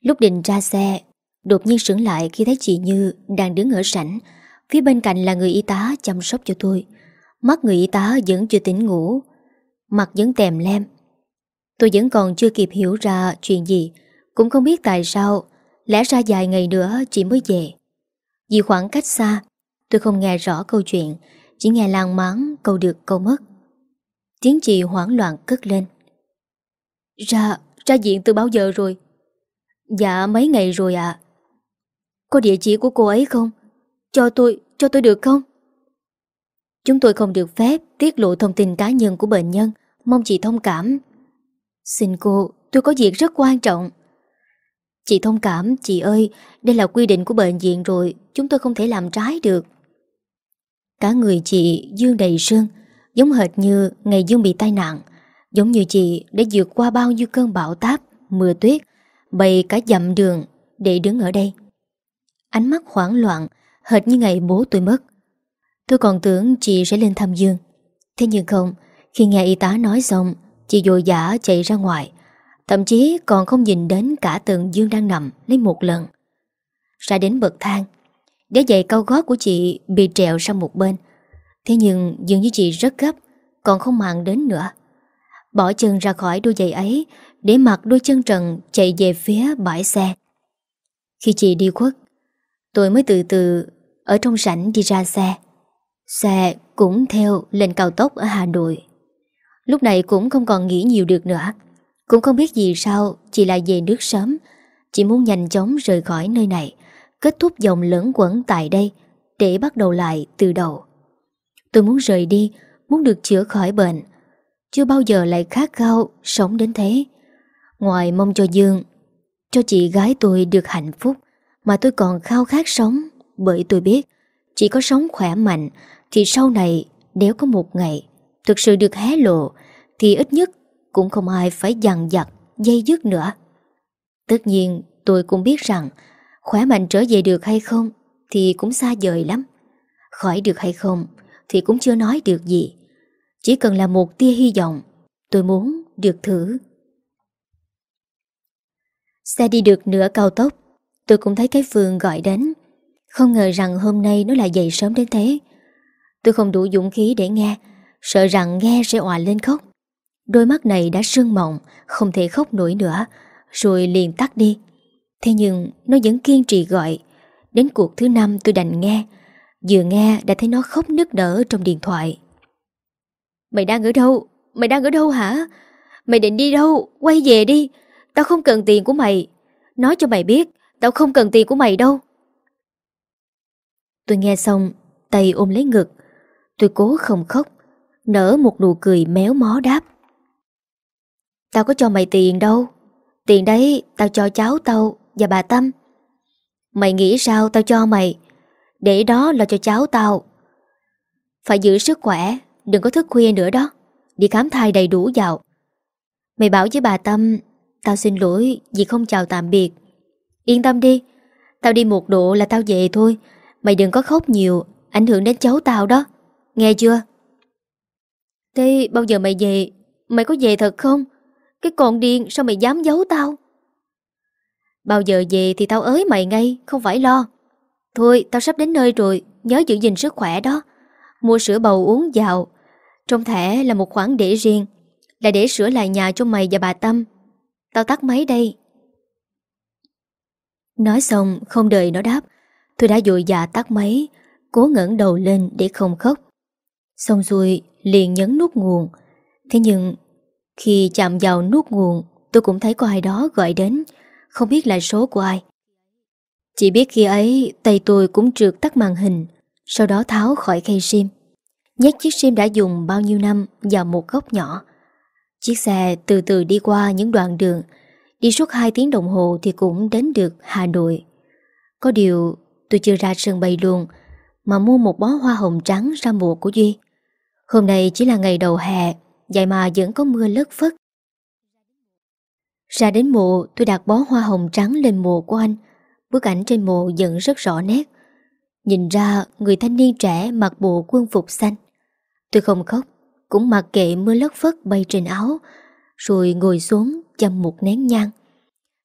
Lúc định ra xe, đột nhiên sững lại khi thấy chị Như đang đứng ở sảnh. Phía bên cạnh là người y tá chăm sóc cho tôi. Mắt người y tá vẫn chưa tỉnh ngủ, mặt vẫn tèm lem. Tôi vẫn còn chưa kịp hiểu ra chuyện gì, cũng không biết tại sao, lẽ ra dài ngày nữa chị mới về. Vì khoảng cách xa, tôi không nghe rõ câu chuyện, chỉ nghe làng máng câu được câu mất. Tiếng chị hoảng loạn cất lên. Ra, ra diện từ bao giờ rồi? Dạ mấy ngày rồi ạ. Có địa chỉ của cô ấy không? Cho tôi, cho tôi được không? Chúng tôi không được phép tiết lộ thông tin cá nhân của bệnh nhân, mong chị thông cảm. Xin cô, tôi có việc rất quan trọng. Chị thông cảm, chị ơi, đây là quy định của bệnh viện rồi, chúng tôi không thể làm trái được. Cả người chị Dương đầy sương, giống hệt như ngày Dương bị tai nạn, giống như chị đã vượt qua bao nhiêu cơn bão táp, mưa tuyết, bày cả dặm đường để đứng ở đây. Ánh mắt hoảng loạn, hệt như ngày bố tôi mất. Tôi còn tưởng chị sẽ lên thăm Dương. Thế nhưng không, khi nghe y tá nói xong, chị dội dã chạy ra ngoài. Thậm chí còn không nhìn đến cả tượng Dương đang nằm lấy một lần. Ra đến bậc thang, để giày cao gót của chị bị trèo sang một bên. Thế nhưng dường như chị rất gấp, còn không màng đến nữa. Bỏ chân ra khỏi đôi giày ấy để mặc đôi chân trần chạy về phía bãi xe. Khi chị đi khuất, tôi mới từ từ ở trong sảnh đi ra xe. Xe cũng theo lên cao tốc ở Hà Nội. Lúc này cũng không còn nghĩ nhiều được nữa. Cũng không biết gì sao chị lại về nước sớm. Chị muốn nhanh chóng rời khỏi nơi này, kết thúc dòng lẫn quẩn tại đây để bắt đầu lại từ đầu. Tôi muốn rời đi, muốn được chữa khỏi bệnh. Chưa bao giờ lại khát khao sống đến thế. Ngoài mong cho Dương, cho chị gái tôi được hạnh phúc, mà tôi còn khao khát sống bởi tôi biết chỉ có sống khỏe mạnh thì sau này nếu có một ngày thực sự được hé lộ thì ít nhất cũng không ai phải dằn vặt, dây dứt nữa. Tất nhiên tôi cũng biết rằng khỏe mạnh trở về được hay không thì cũng xa vời lắm. Khỏi được hay không thì cũng chưa nói được gì. Chỉ cần là một tia hy vọng, tôi muốn được thử. Xe đi được nửa cao tốc, tôi cũng thấy cái phường gọi đến. Không ngờ rằng hôm nay nó lại dậy sớm đến thế. Tôi không đủ dũng khí để nghe, sợ rằng nghe sẽ òa lên khóc. Đôi mắt này đã sưng mộng, không thể khóc nổi nữa, rồi liền tắt đi. Thế nhưng nó vẫn kiên trì gọi. Đến cuộc thứ năm tôi đành nghe, vừa nghe đã thấy nó khóc nức nở trong điện thoại. Mày đang ở đâu? Mày đang ở đâu hả? Mày định đi đâu? Quay về đi. Tao không cần tiền của mày. Nói cho mày biết, tao không cần tiền của mày đâu. Tôi nghe xong, tay ôm lấy ngực. Tôi cố không khóc, nở một nụ cười méo mó đáp. Tao có cho mày tiền đâu. Tiền đấy tao cho cháu tao và bà Tâm. Mày nghĩ sao tao cho mày? Để đó là cho cháu tao. Phải giữ sức khỏe, đừng có thức khuya nữa đó. Đi khám thai đầy đủ vào. Mày bảo với bà Tâm, tao xin lỗi vì không chào tạm biệt. Yên tâm đi, tao đi một độ là tao về thôi. Mày đừng có khóc nhiều, ảnh hưởng đến cháu tao đó. Nghe chưa? Thế bao giờ mày về? Mày có về thật không? Cái con điên sao mày dám giấu tao? Bao giờ về thì tao ới mày ngay, không phải lo. Thôi, tao sắp đến nơi rồi, nhớ giữ gìn sức khỏe đó. Mua sữa bầu uống vào. Trong thẻ là một khoản để riêng, là để sửa lại nhà cho mày và bà Tâm. Tao tắt máy đây. Nói xong, không đợi nó đáp, tôi đã dội dạ tắt máy, cố ngẩng đầu lên để không khóc. Xong rồi, liền nhấn nút nguồn. Thế nhưng, khi chạm vào nút nguồn, tôi cũng thấy có ai đó gọi đến, không biết là số của ai. Chỉ biết khi ấy tay tôi cũng trượt tắt màn hình Sau đó tháo khỏi khay sim Nhét chiếc sim đã dùng bao nhiêu năm vào một góc nhỏ. Chiếc xe từ từ đi qua những đoạn đường. Đi suốt 2 tiếng đồng hồ thì cũng đến được Hà Nội. Có điều, tôi chưa ra sân bay luôn, Mà mua một bó hoa hồng trắng ra mùa của Duy. Hôm nay chỉ là ngày đầu hè, Vậy mà vẫn có mưa lất phất. Ra đến mộ tôi đặt bó hoa hồng trắng lên mộ của anh. Bức ảnh trên mộ vẫn rất rõ nét. Nhìn ra, người thanh niên trẻ mặc bộ quân phục xanh. Tôi không khóc, Cũng mặc kệ mưa lất phất bay trên áo, Rồi ngồi xuống chăm một nén nhang.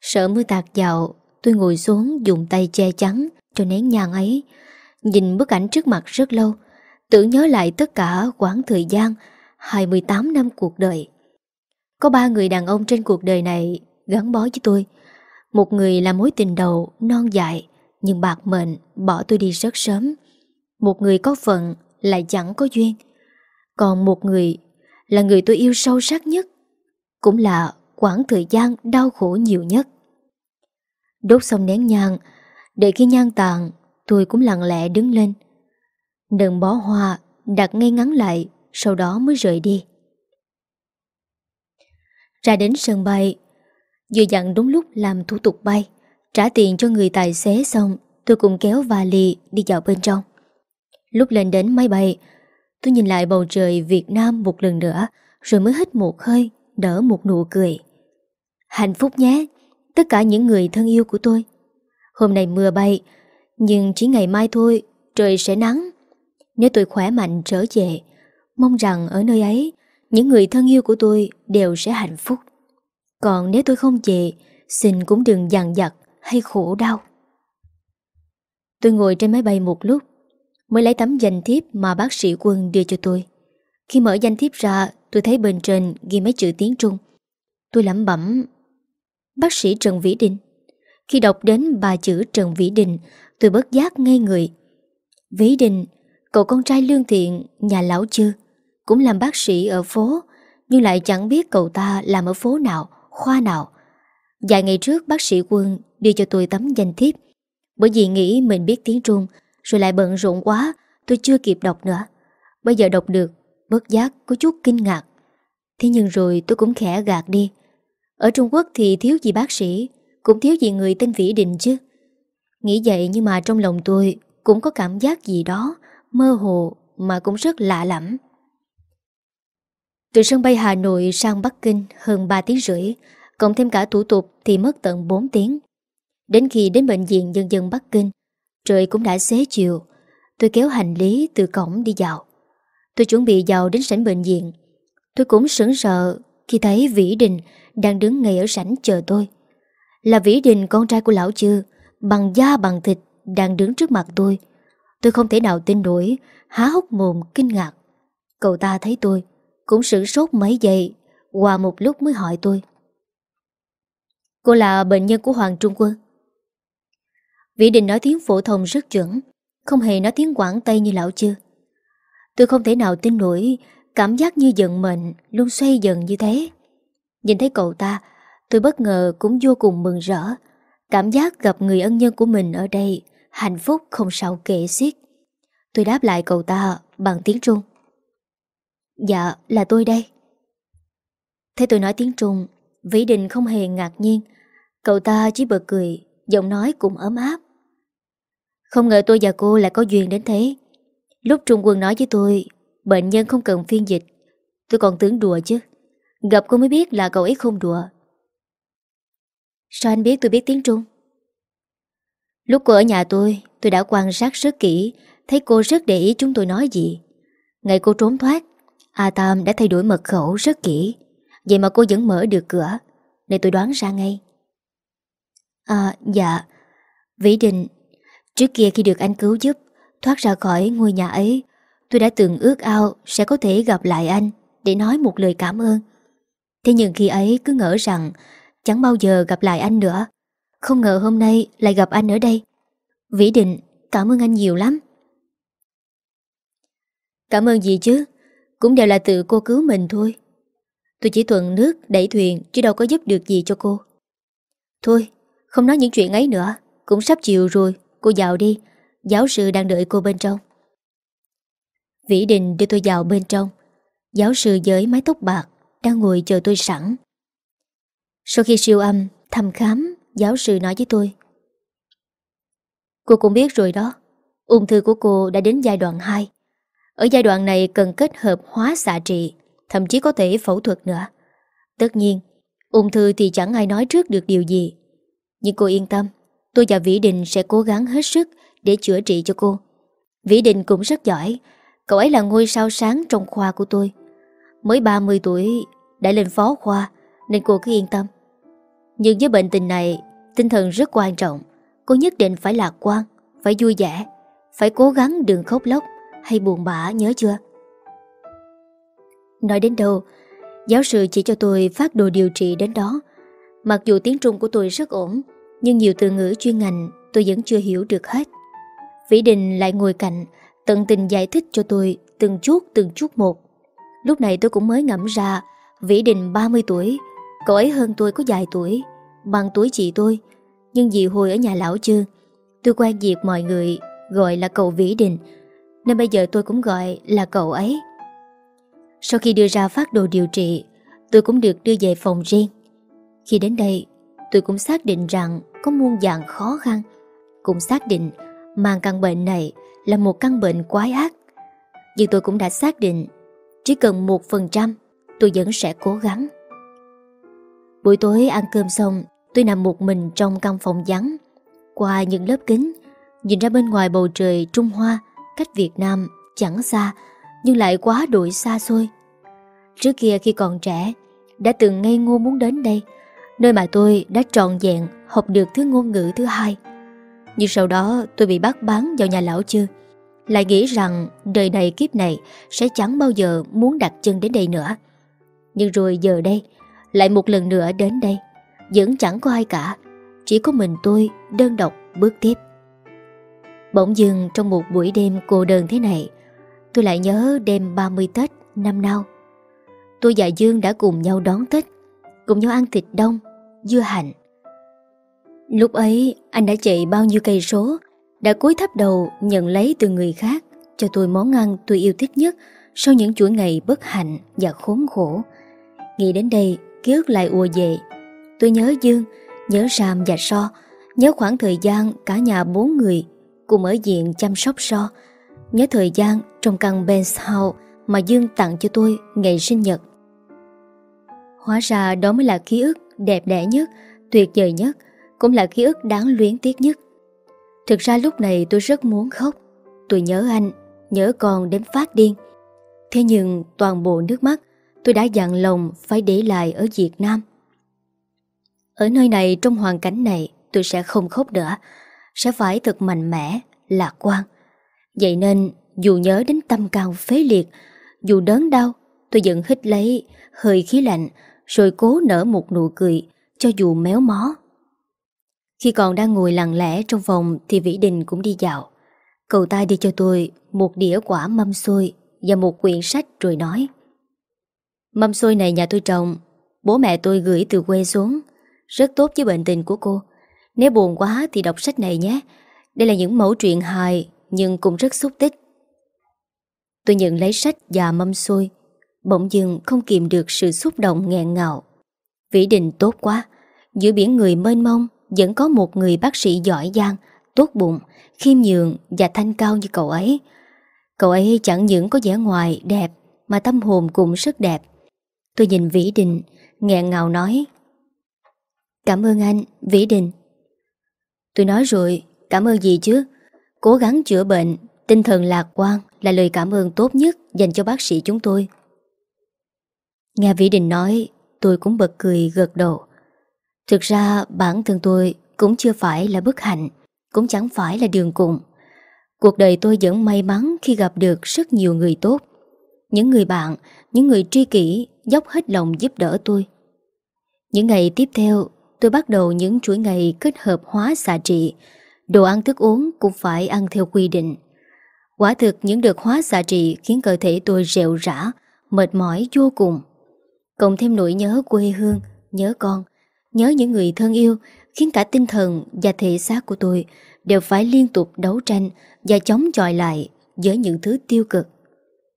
Sợ mưa tạt vào, Tôi ngồi xuống dùng tay che chắn Cho nén nhang ấy. Nhìn bức ảnh trước mặt rất lâu, Tưởng nhớ lại tất cả quãng thời gian 28 năm cuộc đời. Có ba người đàn ông trên cuộc đời này Gắn bó với tôi. Một người là mối tình đầu, non dại, Nhưng bạc mệnh, bỏ tôi đi rất sớm. Một người có phận lại chẳng có duyên. Còn một người là người tôi yêu sâu sắc nhất, Cũng là quãng thời gian đau khổ nhiều nhất. Đốt xong nén nhang, Để khi nhang tàn, Tôi cũng lặng lẽ đứng lên. Đừng bó hoa, Đặt ngay ngắn lại, Sau đó mới rời đi. Ra đến sân bay, Vừa dặn đúng lúc làm thủ tục bay, Trả tiền cho người tài xế xong, Tôi cùng kéo vali đi vào bên trong. Lúc lên đến máy bay Tôi nhìn lại bầu trời Việt Nam một lần nữa, Rồi mới hít một hơi Đỡ một nụ cười. Hạnh phúc nhé, Tất cả những người thân yêu của tôi. Hôm nay mưa bay, Nhưng chỉ ngày mai thôi, Trời sẽ nắng. Nếu tôi khỏe mạnh trở về, Mong rằng ở nơi ấy, Những người thân yêu của tôi đều sẽ hạnh phúc. Còn nếu tôi không về, Xin cũng đừng dằn dặt hay khổ đau. Tôi ngồi trên máy bay một lúc Mới lấy tấm danh thiếp mà bác sĩ quân đưa cho tôi. Khi mở danh thiếp ra, Tôi thấy bên trên ghi mấy chữ tiếng Trung. Tôi lẩm bẩm, Bác sĩ Trần Vĩ Đình. Khi đọc đến ba chữ Trần Vĩ Đình, Tôi bất giác ngay người. Vĩ Đình, Cậu con trai lương thiện, Nhà lão chưa Cũng làm bác sĩ ở phố, Nhưng lại chẳng biết cậu ta làm ở phố nào, khoa nào. Vài ngày trước bác sĩ quân đưa cho tôi tấm danh thiếp, bởi vì nghĩ mình biết tiếng Trung rồi lại bận rộn quá tôi chưa kịp đọc nữa. Bây giờ đọc được, bất giác có chút kinh ngạc. Thế nhưng rồi tôi cũng khẽ gạt đi. Ở Trung Quốc thì thiếu gì bác sĩ, cũng thiếu gì người tên Vĩ Định chứ. Nghĩ vậy nhưng mà trong lòng tôi cũng có cảm giác gì đó, mơ hồ mà cũng rất lạ lẫm. Từ sân bay Hà Nội sang Bắc Kinh hơn 3 tiếng rưỡi, cộng thêm cả thủ tục thì mất tận 4 tiếng. Đến khi đến bệnh viện dân dân Bắc Kinh, trời cũng đã xế chiều. Tôi kéo hành lý từ cổng đi dạo. Tôi chuẩn bị vào đến sảnh bệnh viện. Tôi cũng sững sợ khi thấy Vĩ Đình đang đứng ngay ở sảnh chờ tôi. Là Vĩ Đình con trai của lão chưa, bằng da bằng thịt, đang đứng trước mặt tôi. Tôi không thể nào tin nổi, há hốc mồm kinh ngạc. Cậu ta thấy tôi, cũng sửng sốt mấy giây, qua một lúc mới hỏi tôi. Cô là bệnh nhân của Hoàng Trung Quân. Vĩ Đình nói tiếng phổ thông rất chuẩn, không hề nói tiếng Quảng Tây như lão chưa. Tôi không thể nào tin nổi cảm giác như giận mệnh luôn xoay dần như thế. Nhìn thấy cậu ta, tôi bất ngờ cũng vô cùng mừng rỡ. Cảm giác gặp người ân nhân của mình ở đây, hạnh phúc không sao kể xiết. Tôi đáp lại cậu ta bằng tiếng Trung. Dạ, là tôi đây. Thế tôi nói tiếng Trung, Vĩ Đình không hề ngạc nhiên. Cậu ta chỉ bật cười, giọng nói cũng ấm áp. Không ngờ tôi và cô lại có duyên đến thế. Lúc Trung Quân nói với tôi, bệnh nhân không cần phiên dịch. Tôi còn tưởng đùa chứ. Gặp cô mới biết là cậu ấy không đùa. Sao anh biết tôi biết tiếng Trung? Lúc cô ở nhà tôi, tôi đã quan sát rất kỹ, thấy cô rất để ý chúng tôi nói gì. Ngày cô trốn thoát, A Tam đã thay đổi mật khẩu rất kỹ. Vậy mà cô vẫn mở được cửa, nên tôi đoán ra ngay. À, dạ. Vĩ Đình, trước kia khi được anh cứu giúp, thoát ra khỏi ngôi nhà ấy, tôi đã từng ước ao sẽ có thể gặp lại anh để nói một lời cảm ơn. Thế nhưng khi ấy cứ ngỡ rằng chẳng bao giờ gặp lại anh nữa. Không ngờ hôm nay lại gặp anh ở đây. Vĩ Định, cảm ơn anh nhiều lắm. Cảm ơn gì chứ? Cũng đều là tự cô cứu mình thôi. Tôi chỉ thuận nước đẩy thuyền chứ đâu có giúp được gì cho cô. Thôi, không nói những chuyện ấy nữa. Cũng sắp chiều rồi, cô vào đi. Giáo sư đang đợi cô bên trong. Vĩ Đình đưa tôi vào bên trong. Giáo sư với mái tóc bạc đang ngồi chờ tôi sẵn. Sau khi siêu âm, thăm khám, giáo sư nói với tôi. Cô cũng biết rồi đó, ung thư của cô đã đến giai đoạn 2. Ở giai đoạn này cần kết hợp hóa xạ trị, thậm chí có thể phẫu thuật nữa. Tất nhiên, ung thư thì chẳng ai nói trước được điều gì. Nhưng cô yên tâm, tôi và Vĩ Đình sẽ cố gắng hết sức để chữa trị cho cô. Vĩ Đình cũng rất giỏi, cậu ấy là ngôi sao sáng trong khoa của tôi. Mới 30 tuổi đã lên phó khoa nên cô cứ yên tâm. Nhưng với bệnh tình này, tinh thần rất quan trọng. Cô nhất định phải lạc quan, phải vui vẻ, phải cố gắng đừng khóc lóc hay buồn bã nhớ chưa? Nói đến đâu, giáo sư chỉ cho tôi phát đồ điều trị đến đó. Mặc dù tiếng Trung của tôi rất ổn, nhưng nhiều từ ngữ chuyên ngành tôi vẫn chưa hiểu được hết. Vĩ Đình lại ngồi cạnh, tận tình giải thích cho tôi từng chút từng chút một. Lúc này tôi cũng mới ngẫm ra Vĩ Đình 30 tuổi Cậu ấy hơn tôi có vài tuổi Bằng tuổi chị tôi Nhưng vì hồi ở nhà lão chưa Tôi quen việc mọi người gọi là cậu Vĩ Đình Nên bây giờ tôi cũng gọi là cậu ấy Sau khi đưa ra phát đồ điều trị Tôi cũng được đưa về phòng riêng Khi đến đây Tôi cũng xác định rằng Có muôn dạng khó khăn. Cũng xác định mang căn bệnh này Là một căn bệnh quái ác. Nhưng tôi cũng đã xác định Chỉ cần một phần trăm, Tôi vẫn sẽ cố gắng. Buổi tối ăn cơm xong, Tôi nằm một mình trong căn phòng vắng, Qua những lớp kính, Nhìn ra bên ngoài bầu trời Trung Hoa, Cách Việt Nam chẳng xa, Nhưng lại quá đổi xa xôi. Trước kia khi còn trẻ, Đã từng ngây ngô muốn đến đây Nơi mà tôi đã trọn vẹn Học được thứ ngôn ngữ thứ hai. Nhưng sau đó tôi bị bắt bán vào nhà lão chư, Lại nghĩ rằng Đời này kiếp này Sẽ chẳng bao giờ muốn đặt chân đến đây nữa. Nhưng rồi giờ đây lại một lần nữa đến đây. Vẫn chẳng có ai cả Chỉ có mình tôi đơn độc bước tiếp. Bỗng dưng trong một buổi đêm cô đơn thế này Tôi lại nhớ đêm 30 Tết năm nào. Tôi và Dương đã cùng nhau đón Tết Cùng nhau ăn thịt đông Dưa hành. Lúc ấy anh đã chạy bao nhiêu cây số Đã cúi thấp đầu nhận lấy từ người khác Cho tôi món ăn tôi yêu thích nhất Sau những chuỗi ngày bất hạnh và khốn khổ. Nghĩ đến đây ký ức lại ùa về. Tôi nhớ Dương, nhớ Sam và So, nhớ khoảng thời gian cả nhà bốn người cùng ở diện chăm sóc So, nhớ thời gian trong căn Benz House mà Dương tặng cho tôi ngày sinh nhật. Hóa ra đó mới là ký ức đẹp đẽ nhất, tuyệt vời nhất, cũng là ký ức đáng luyến tiếc nhất. Thực ra lúc này tôi rất muốn khóc. Tôi nhớ anh, nhớ con đến phát điên. Thế nhưng toàn bộ nước mắt tôi đã dặn lòng phải để lại ở Việt Nam. Ở nơi này trong hoàn cảnh này tôi sẽ không khóc nữa, sẽ phải thật mạnh mẽ, lạc quan. Vậy nên dù nhớ đến tâm cao phế liệt, dù đớn đau, tôi vẫn hít lấy hơi khí lạnh rồi cố nở một nụ cười cho dù méo mó. Khi còn đang ngồi lặng lẽ trong phòng thì Vĩ Đình cũng đi dạo. Cậu ta đi cho tôi một đĩa quả mâm xôi và một quyển sách rồi nói Mâm xôi này nhà tôi trồng, bố mẹ tôi gửi từ quê xuống, rất tốt với bệnh tình của cô. Nếu buồn quá thì đọc sách này nhé. Đây là những mẫu truyện hài nhưng cũng rất xúc tích. Tôi nhận lấy sách và mâm xôi, bỗng dưng không kìm được sự xúc động nghẹn ngào. Vĩ Đình tốt quá, giữa biển người mênh mông vẫn có một người bác sĩ giỏi giang, tốt bụng, khiêm nhường và thanh cao như cậu ấy. Cậu ấy chẳng những có vẻ ngoài đẹp mà tâm hồn cũng rất đẹp. Tôi nhìn Vĩ Đình, nghẹn ngào nói Cảm ơn anh, Vĩ Đình. Tôi nói rồi, cảm ơn gì chứ? Cố gắng chữa bệnh, tinh thần lạc quan là lời cảm ơn tốt nhất dành cho bác sĩ chúng tôi. Nghe Vĩ Đình nói, tôi cũng bật cười gật đầu. Thực ra bản thân tôi cũng chưa phải là bất hạnh, cũng chẳng phải là đường cùng. Cuộc đời tôi vẫn may mắn khi gặp được rất nhiều người tốt. Những người bạn, những người tri kỷ dốc hết lòng giúp đỡ tôi. Những ngày tiếp theo, tôi bắt đầu những chuỗi ngày kết hợp hóa xạ trị. Đồ ăn thức uống cũng phải ăn theo quy định. Quả thực những đợt hóa xạ trị khiến cơ thể tôi rệu rã, mệt mỏi vô cùng. Cộng thêm nỗi nhớ quê hương, nhớ con, nhớ những người thân yêu khiến cả tinh thần và thể xác của tôi đều phải liên tục đấu tranh và chống chọi lại với những thứ tiêu cực.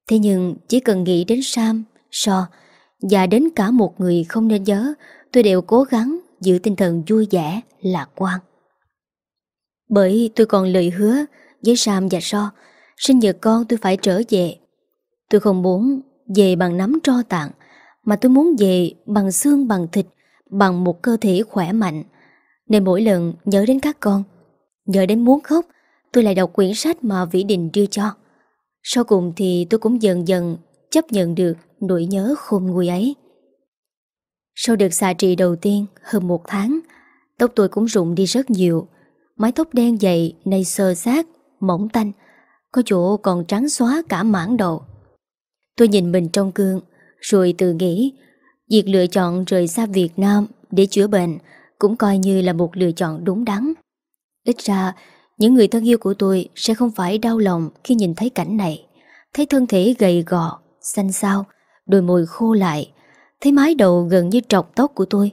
Thế nhưng chỉ cần nghĩ đến Sam, So và đến cả một người không nên nhớ, tôi đều cố gắng giữ tinh thần vui vẻ, lạc quan. Bởi tôi còn lời hứa với Sam và So, sinh nhật con tôi phải trở về. Tôi không muốn về bằng nắm tro tặng, mà tôi muốn về bằng xương bằng thịt, bằng một cơ thể khỏe mạnh. Nên mỗi lần nhớ đến các con, nhớ đến muốn khóc, tôi lại đọc quyển sách mà Vĩ Đình đưa cho. Sau cùng thì tôi cũng dần dần chấp nhận được nỗi nhớ khôn nguôi ấy. Sau đợt xạ trị đầu tiên hơn một tháng, tóc tôi cũng rụng đi rất nhiều. Mái tóc đen dày, nay sơ sát, mỏng tanh, có chỗ còn trắng xóa cả mảng đầu. Tôi nhìn mình trong gương, rồi tự nghĩ, việc lựa chọn rời xa Việt Nam để chữa bệnh cũng coi như là một lựa chọn đúng đắn. Ít ra, những người thân yêu của tôi sẽ không phải đau lòng khi nhìn thấy cảnh này. Thấy thân thể gầy gò, xanh xao, đôi môi khô lại, thấy mái đầu gần như trọc tóc của tôi.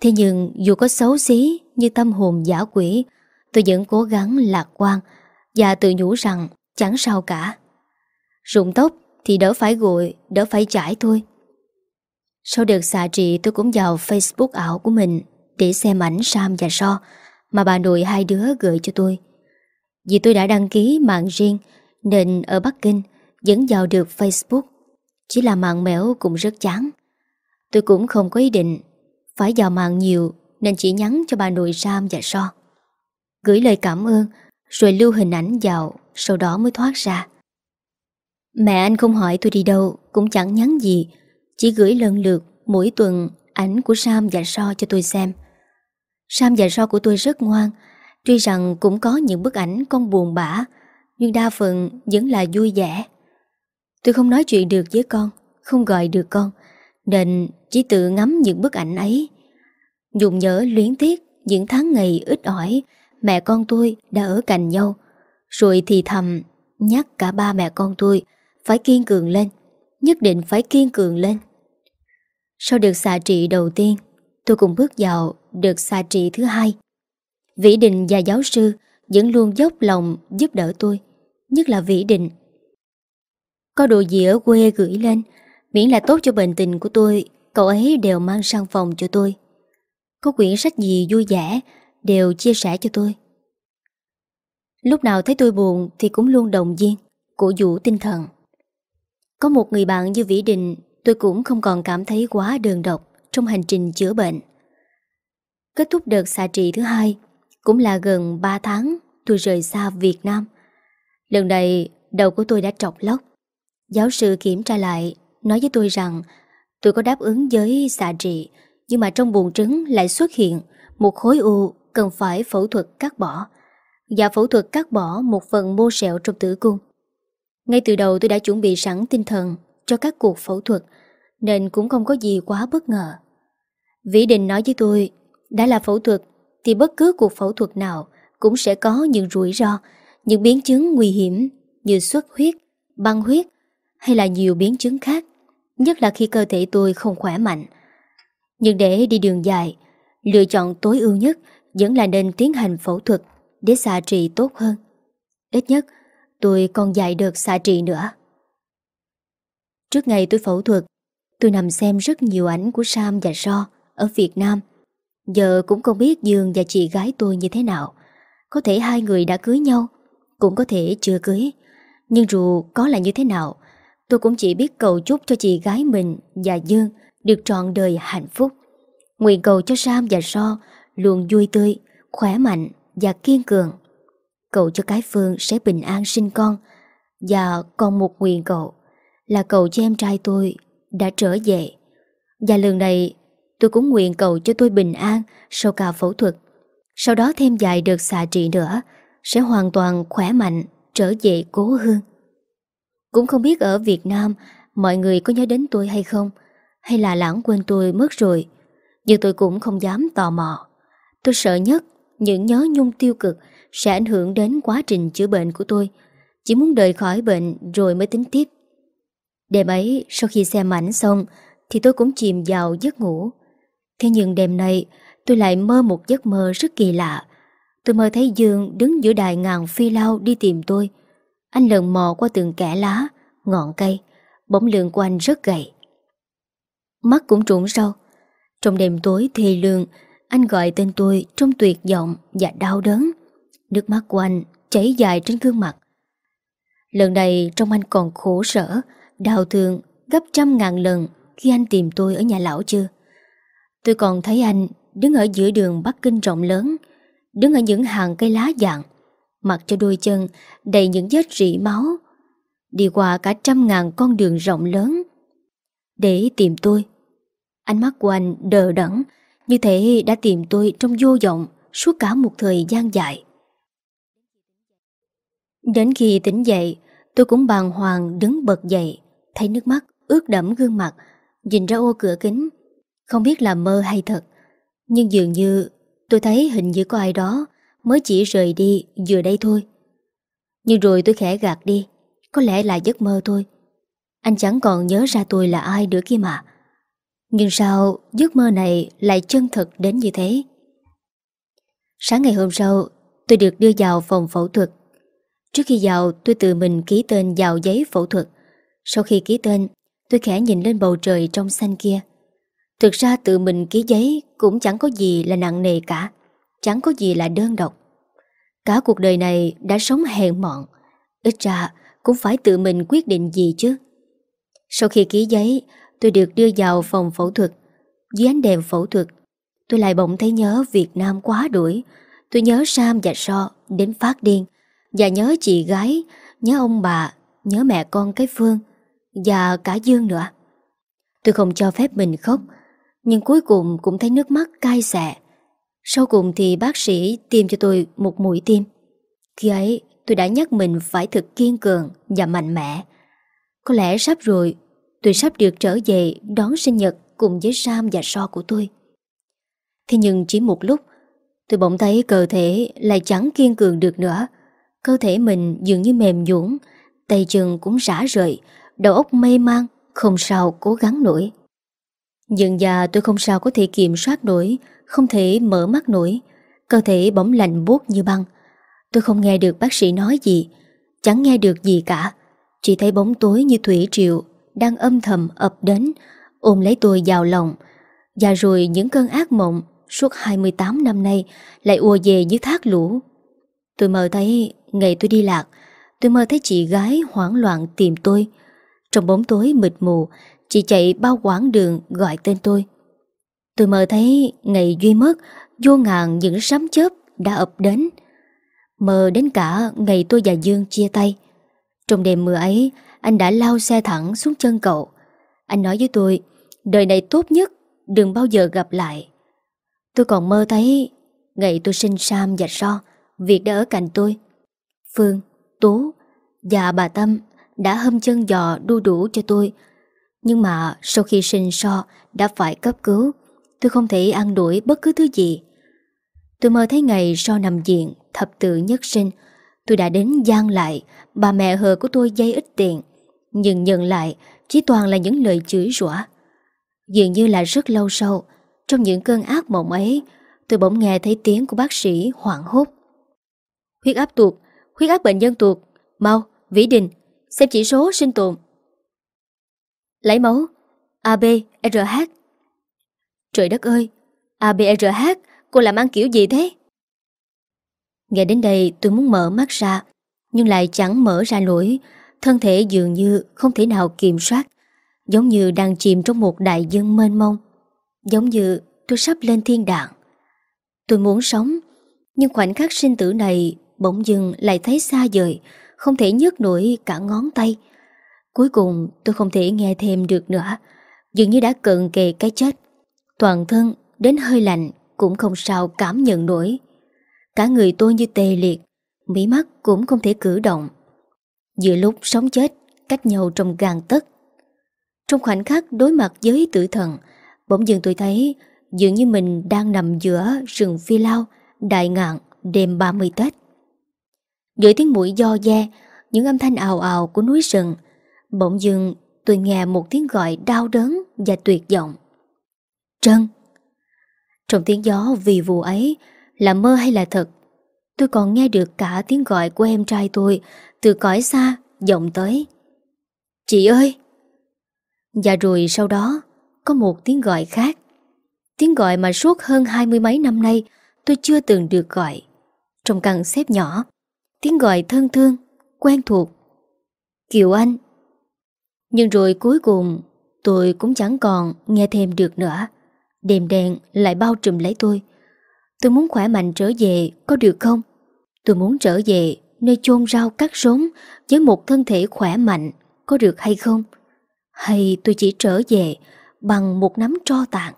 Thế nhưng dù có xấu xí như tâm hồn giả quỷ, tôi vẫn cố gắng lạc quan và tự nhủ rằng chẳng sao cả. Rụng tóc thì đỡ phải gội, đỡ phải chải thôi. Sau đợt xạ trị tôi cũng vào Facebook ảo của mình để xem ảnh Sam và So mà bà nội hai đứa gửi cho tôi. Vì tôi đã đăng ký mạng riêng nên ở Bắc Kinh vẫn vào được Facebook. Chỉ là mạng mẻo cũng rất chán. Tôi cũng không có ý định phải vào mạng nhiều nên chỉ nhắn cho bà nội Sam và So. Gửi lời cảm ơn rồi lưu hình ảnh vào sau đó mới thoát ra. Mẹ anh không hỏi tôi đi đâu, Cũng chẳng nhắn gì. Chỉ gửi lần lượt mỗi tuần Ảnh của Sam và So cho tôi xem. Sam và So của tôi rất ngoan, Tuy rằng cũng có những bức ảnh con buồn bã, Nhưng đa phần vẫn là vui vẻ. Tôi không nói chuyện được với con, Không gọi được con, Nên chỉ tự ngắm những bức ảnh ấy. Dùng nhớ luyến tiếc Những tháng ngày ít ỏi, Mẹ con tôi đã ở cạnh nhau. Rồi thì thầm Nhắc cả ba mẹ con tôi phải kiên cường lên, Nhất định phải kiên cường lên. Sau được xạ trị đầu tiên, Tôi cũng bước vào được xạ trị thứ hai. Vĩ Đình và giáo sư Vẫn luôn dốc lòng giúp đỡ tôi, Nhất là Vĩ Đình Có đồ gì ở quê gửi lên, Miễn là tốt cho bệnh tình của tôi, Cậu ấy đều mang sang phòng cho tôi. Có quyển sách gì vui vẻ, Đều chia sẻ cho tôi. Lúc nào thấy tôi buồn Thì cũng luôn đồng viên, Cổ vũ tinh thần có một người bạn như Vĩ Đình tôi cũng không còn cảm thấy quá đơn độc trong hành trình chữa bệnh. Kết thúc đợt xạ trị thứ hai, cũng là gần 3 tháng tôi rời xa Việt Nam. Lần này, đầu của tôi đã trọc lóc. Giáo sư kiểm tra lại, nói với tôi rằng tôi có đáp ứng với xạ trị, nhưng mà trong buồng trứng lại xuất hiện một khối u cần phải phẫu thuật cắt bỏ. Và phẫu thuật cắt bỏ một phần mô sẹo trong tử cung. Ngay từ đầu tôi đã chuẩn bị sẵn tinh thần cho các cuộc phẫu thuật, nên cũng không có gì quá bất ngờ. Vĩ Đình nói với tôi, đã là phẫu thuật thì bất cứ cuộc phẫu thuật nào cũng sẽ có những rủi ro, những biến chứng nguy hiểm như xuất huyết, băng huyết hay là nhiều biến chứng khác, nhất là khi cơ thể tôi không khỏe mạnh. Nhưng để đi đường dài, lựa chọn tối ưu nhất vẫn là nên tiến hành phẫu thuật để xạ trị tốt hơn. Ít nhất, tôi còn dạy được xạ trị nữa. Trước ngày tôi phẫu thuật, tôi nằm xem rất nhiều ảnh của Sam và So ở Việt Nam. Giờ cũng không biết Dương và chị gái tôi như thế nào. Có thể hai người đã cưới nhau, cũng có thể chưa cưới. Nhưng dù có là như thế nào, tôi cũng chỉ biết cầu chúc cho chị gái mình và Dương được trọn đời hạnh phúc. Nguyện cầu cho Sam và So luôn vui tươi, khỏe mạnh và kiên cường. Cầu cho cái Phương sẽ bình an sinh con. Và còn một nguyện cầu, là cầu cho em trai tôi đã trở về. Và lần này, tôi cũng nguyện cầu cho tôi bình an sau cả phẫu thuật. Sau đó thêm vài đợt xạ trị nữa, sẽ hoàn toàn khỏe mạnh, trở về cố hương. Cũng không biết ở Việt Nam, mọi người có nhớ đến tôi hay không, hay là lãng quên tôi mất rồi. Nhưng tôi cũng không dám tò mò. Tôi sợ nhất những nhớ nhung tiêu cực sẽ ảnh hưởng đến quá trình chữa bệnh của tôi. Chỉ muốn đợi khỏi bệnh rồi mới tính tiếp. Đêm ấy, sau khi xem ảnh xong, thì tôi cũng chìm vào giấc ngủ. Thế nhưng đêm nay, tôi lại mơ một giấc mơ rất kỳ lạ. Tôi mơ thấy Dương đứng giữa đài ngàn phi lao đi tìm tôi. Anh lần mò qua từng kẻ lá, ngọn cây, bóng lượng của anh rất gầy. Mắt cũng trũng sâu. Trong đêm tối thề lương, anh gọi tên tôi trong tuyệt vọng và đau đớn. Nước mắt của anh chảy dài trên gương mặt. Lần này trong anh còn khổ sở, đau thương gấp trăm ngàn lần khi anh tìm tôi ở nhà lão chưa. Tôi còn thấy anh đứng ở giữa đường Bắc Kinh rộng lớn, đứng ở những hàng cây lá dạng, mặc cho đôi chân đầy những vết rỉ máu, đi qua cả trăm ngàn con đường rộng lớn. Để tìm tôi, ánh mắt của anh đờ đẫn, như thể đã tìm tôi trong vô vọng suốt cả một thời gian dài. Đến khi tỉnh dậy, tôi cũng bàng hoàng đứng bật dậy, thấy nước mắt ướt đẫm gương mặt, nhìn ra ô cửa kính. Không biết là mơ hay thật, nhưng dường như tôi thấy hình như có ai đó mới chỉ rời đi vừa đây thôi. Nhưng rồi tôi khẽ gạt đi, có lẽ là giấc mơ thôi. Anh chẳng còn nhớ ra tôi là ai nữa kia mà. Nhưng sao giấc mơ này lại chân thật đến như thế? Sáng ngày hôm sau, tôi được đưa vào phòng phẫu thuật. Trước khi vào, tôi tự mình ký tên vào giấy phẫu thuật. Sau khi ký tên, tôi khẽ nhìn lên bầu trời trong xanh kia. Thực ra tự mình ký giấy cũng chẳng có gì là nặng nề cả, chẳng có gì là đơn độc. Cả cuộc đời này đã sống hèn mọn, ít ra cũng phải tự mình quyết định gì chứ. Sau khi ký giấy, tôi được đưa vào phòng phẫu thuật. Dưới ánh đèn phẫu thuật, tôi lại bỗng thấy nhớ Việt Nam quá đuổi. Tôi nhớ Sam và So đến phát điên, và nhớ chị gái, nhớ ông bà, nhớ mẹ con cái Phương, và cả Dương nữa. Tôi không cho phép mình khóc, nhưng cuối cùng cũng thấy nước mắt cay xè Sau cùng thì bác sĩ tiêm cho tôi một mũi tim. Khi ấy tôi đã nhắc mình phải thật kiên cường và mạnh mẽ. Có lẽ sắp rồi tôi sắp được trở về đón sinh nhật cùng với Sam và So của tôi. Thế nhưng chỉ một lúc tôi bỗng thấy cơ thể lại chẳng kiên cường được nữa. Cơ thể mình dường như mềm nhũn, tay chân cũng rã rời, đầu óc mê mang, không sao cố gắng nổi. Dần già tôi không sao có thể kiểm soát nổi Không thể mở mắt nổi. Cơ thể bỗng lạnh buốt như băng. Tôi không nghe được bác sĩ nói gì Chẳng nghe được gì cả. Chỉ thấy bóng tối như thủy triệu Đang âm thầm ập đến Ôm lấy tôi vào lòng. Và rồi những cơn ác mộng Suốt 28 năm nay Lại ùa về như thác lũ. Tôi mơ thấy ngày tôi đi lạc, Tôi mơ thấy chị gái hoảng loạn tìm tôi. Trong bóng tối mịt mù, Chị chạy bao quãng đường gọi tên tôi. Tôi mơ thấy ngày Duy mất, Vô ngàn những sấm chớp đã ập đến. Mơ đến cả ngày tôi và Dương chia tay. Trong đêm mưa ấy, Anh đã lao xe thẳng xuống chân cậu. Anh nói với tôi, Đời này tốt nhất, Đừng bao giờ gặp lại. Tôi còn mơ thấy Ngày tôi sinh Sam và So Việc đã ở cạnh tôi. Phương, Tú và bà Tâm đã hâm chân giò đu đủ cho tôi. Nhưng mà sau khi sinh So đã phải cấp cứu Tôi không thể ăn đuổi bất cứ thứ gì. Tôi mơ thấy ngày So nằm viện Thập tự nhất sinh Tôi đã đến gian lại Bà mẹ hờ của tôi dây ít tiền Nhưng nhận lại Chỉ toàn là những lời chửi rủa. Dường như là rất lâu sau Trong những cơn ác mộng ấy Tôi bỗng nghe thấy tiếng của bác sĩ hoảng hốt. Huyết áp tuột Huyết áp bệnh nhân tuột Mau, Vĩ Đình Xem chỉ số sinh tồn. Lấy máu ABRH. Trời đất ơi ABRH Cô làm ăn kiểu gì thế? Nghe đến đây tôi muốn mở mắt ra Nhưng lại chẳng mở ra nổi. Thân thể dường như không thể nào kiểm soát Giống như đang chìm trong một đại dương mênh mông Giống như tôi sắp lên thiên đàng. Tôi muốn sống Nhưng khoảnh khắc sinh tử này Bỗng dưng lại thấy xa dời Không thể nhấc nổi cả ngón tay. Cuối cùng tôi không thể nghe thêm được nữa, Dường như đã cận kề cái chết. Toàn thân đến hơi lạnh Cũng không sao cảm nhận nổi. Cả người tôi như tê liệt, Mí mắt cũng không thể cử động. Giữa lúc sống chết Cách nhau trong gàn tất Trong khoảnh khắc đối mặt với tử thần, Bỗng dưng tôi thấy Dường như mình đang nằm giữa rừng phi lao, Đại ngạn đêm 30 Tết. Giữa tiếng mũi do da, Những âm thanh ào ào của núi rừng, Bỗng dưng tôi nghe một tiếng gọi đau đớn và tuyệt vọng. Trân! Trong tiếng gió vì vụ ấy, Là mơ hay là thật? Tôi còn nghe được cả tiếng gọi của em trai tôi Từ cõi xa vọng tới. Chị ơi! Và rồi sau đó, Có một tiếng gọi khác. Tiếng gọi mà suốt hơn hai mươi mấy năm nay, Tôi chưa từng được gọi. Trong căn xếp nhỏ Tiếng gọi thân thương, Quen thuộc. Kiều Anh. Nhưng rồi cuối cùng, Tôi cũng chẳng còn nghe thêm được nữa. Đêm đen lại bao trùm lấy tôi. Tôi muốn khỏe mạnh trở về, Có được không? Tôi muốn trở về nơi chôn rau cắt rốn Với một thân thể khỏe mạnh, Có được hay không? Hay tôi chỉ trở về Bằng một nắm tro tàn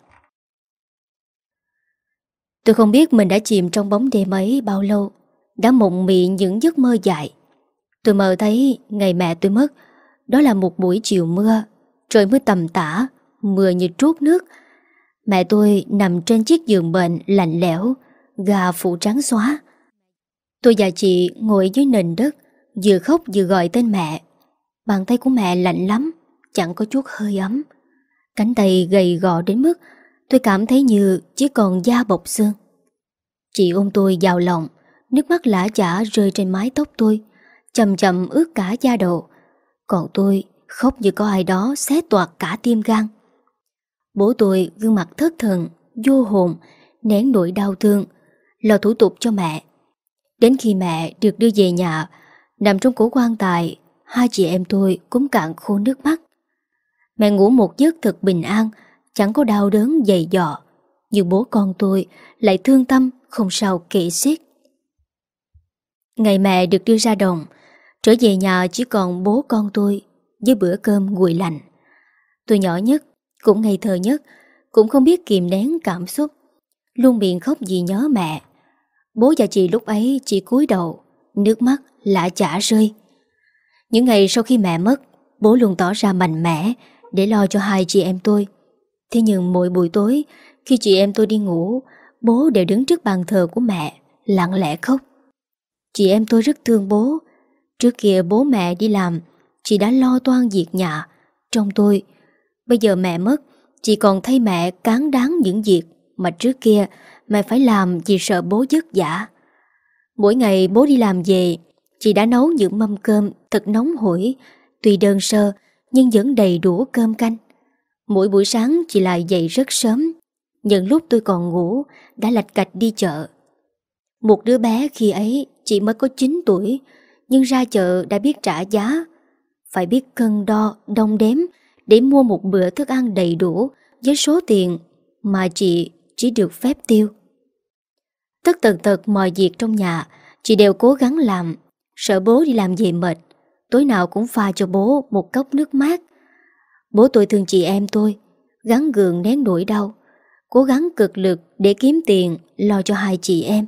Tôi không biết mình đã chìm trong bóng đêm ấy bao lâu. Đã mộng mị những giấc mơ dài Tôi mơ thấy ngày mẹ tôi mất Đó là một buổi chiều mưa Trời mưa tầm tã Mưa như trút nước Mẹ tôi nằm trên chiếc giường bệnh lạnh lẽo, gà phủ trắng xóa. Tôi và chị ngồi dưới nền đất, vừa khóc vừa gọi tên mẹ. Bàn tay của mẹ lạnh lắm, chẳng có chút hơi ấm. Cánh tay gầy gò đến mức tôi cảm thấy như chỉ còn da bọc xương. Chị ôm tôi vào lòng, nước mắt lã chả rơi trên mái tóc tôi, chậm chậm ướt cả da đầu. Còn tôi khóc như có ai đó xé toạc cả tim gan. Bố tôi gương mặt thất thần, vô hồn, nén nỗi đau thương, lo thủ tục cho mẹ. Đến khi mẹ được đưa về nhà, nằm trong cổ quan tài, hai chị em tôi cũng cạn khô nước mắt. Mẹ ngủ một giấc thật bình an, chẳng có đau đớn dày dò. Nhưng bố con tôi lại thương tâm, không sao kể xiết. Ngày mẹ được đưa ra đồng, trở về nhà chỉ còn bố con tôi với bữa cơm nguội lạnh. Tôi nhỏ nhất cũng ngây thơ nhất Cũng không biết kìm nén cảm xúc Luôn miệng khóc vì nhớ mẹ. Bố và chị lúc ấy chỉ cúi đầu Nước mắt lạ chả rơi. Những ngày sau khi mẹ mất Bố luôn tỏ ra mạnh mẽ Để lo cho hai chị em tôi. Thế nhưng mỗi buổi tối Khi chị em tôi đi ngủ Bố đều đứng trước bàn thờ của mẹ Lặng lẽ khóc. Chị em tôi rất thương bố. Trước kia bố mẹ đi làm, Chị đã lo toan việc nhà. Trong tôi, Bây giờ mẹ mất, Chị còn thay mẹ cán đáng những việc Mà trước kia mẹ phải làm vì sợ bố giấc giả Mỗi ngày bố đi làm về, Chị đã nấu những mâm cơm thật nóng hổi, Tuy đơn sơ Nhưng vẫn đầy đủ cơm canh. Mỗi buổi sáng chị lại dậy rất sớm, Những lúc tôi còn ngủ Đã lạch cạch đi chợ. Một đứa bé khi ấy Chị mới có 9 tuổi Nhưng ra chợ đã biết trả giá Phải biết cân đo, đông đếm để mua một bữa thức ăn đầy đủ với số tiền mà chị chỉ được phép tiêu. Tất tần tật mọi việc trong nhà, chị đều cố gắng làm, sợ bố đi làm về mệt. Tối nào cũng pha cho bố một cốc nước mát. Bố tôi thương chị em tôi, gắn gượng nén nỗi đau, cố gắng cực lực để kiếm tiền lo cho hai chị em.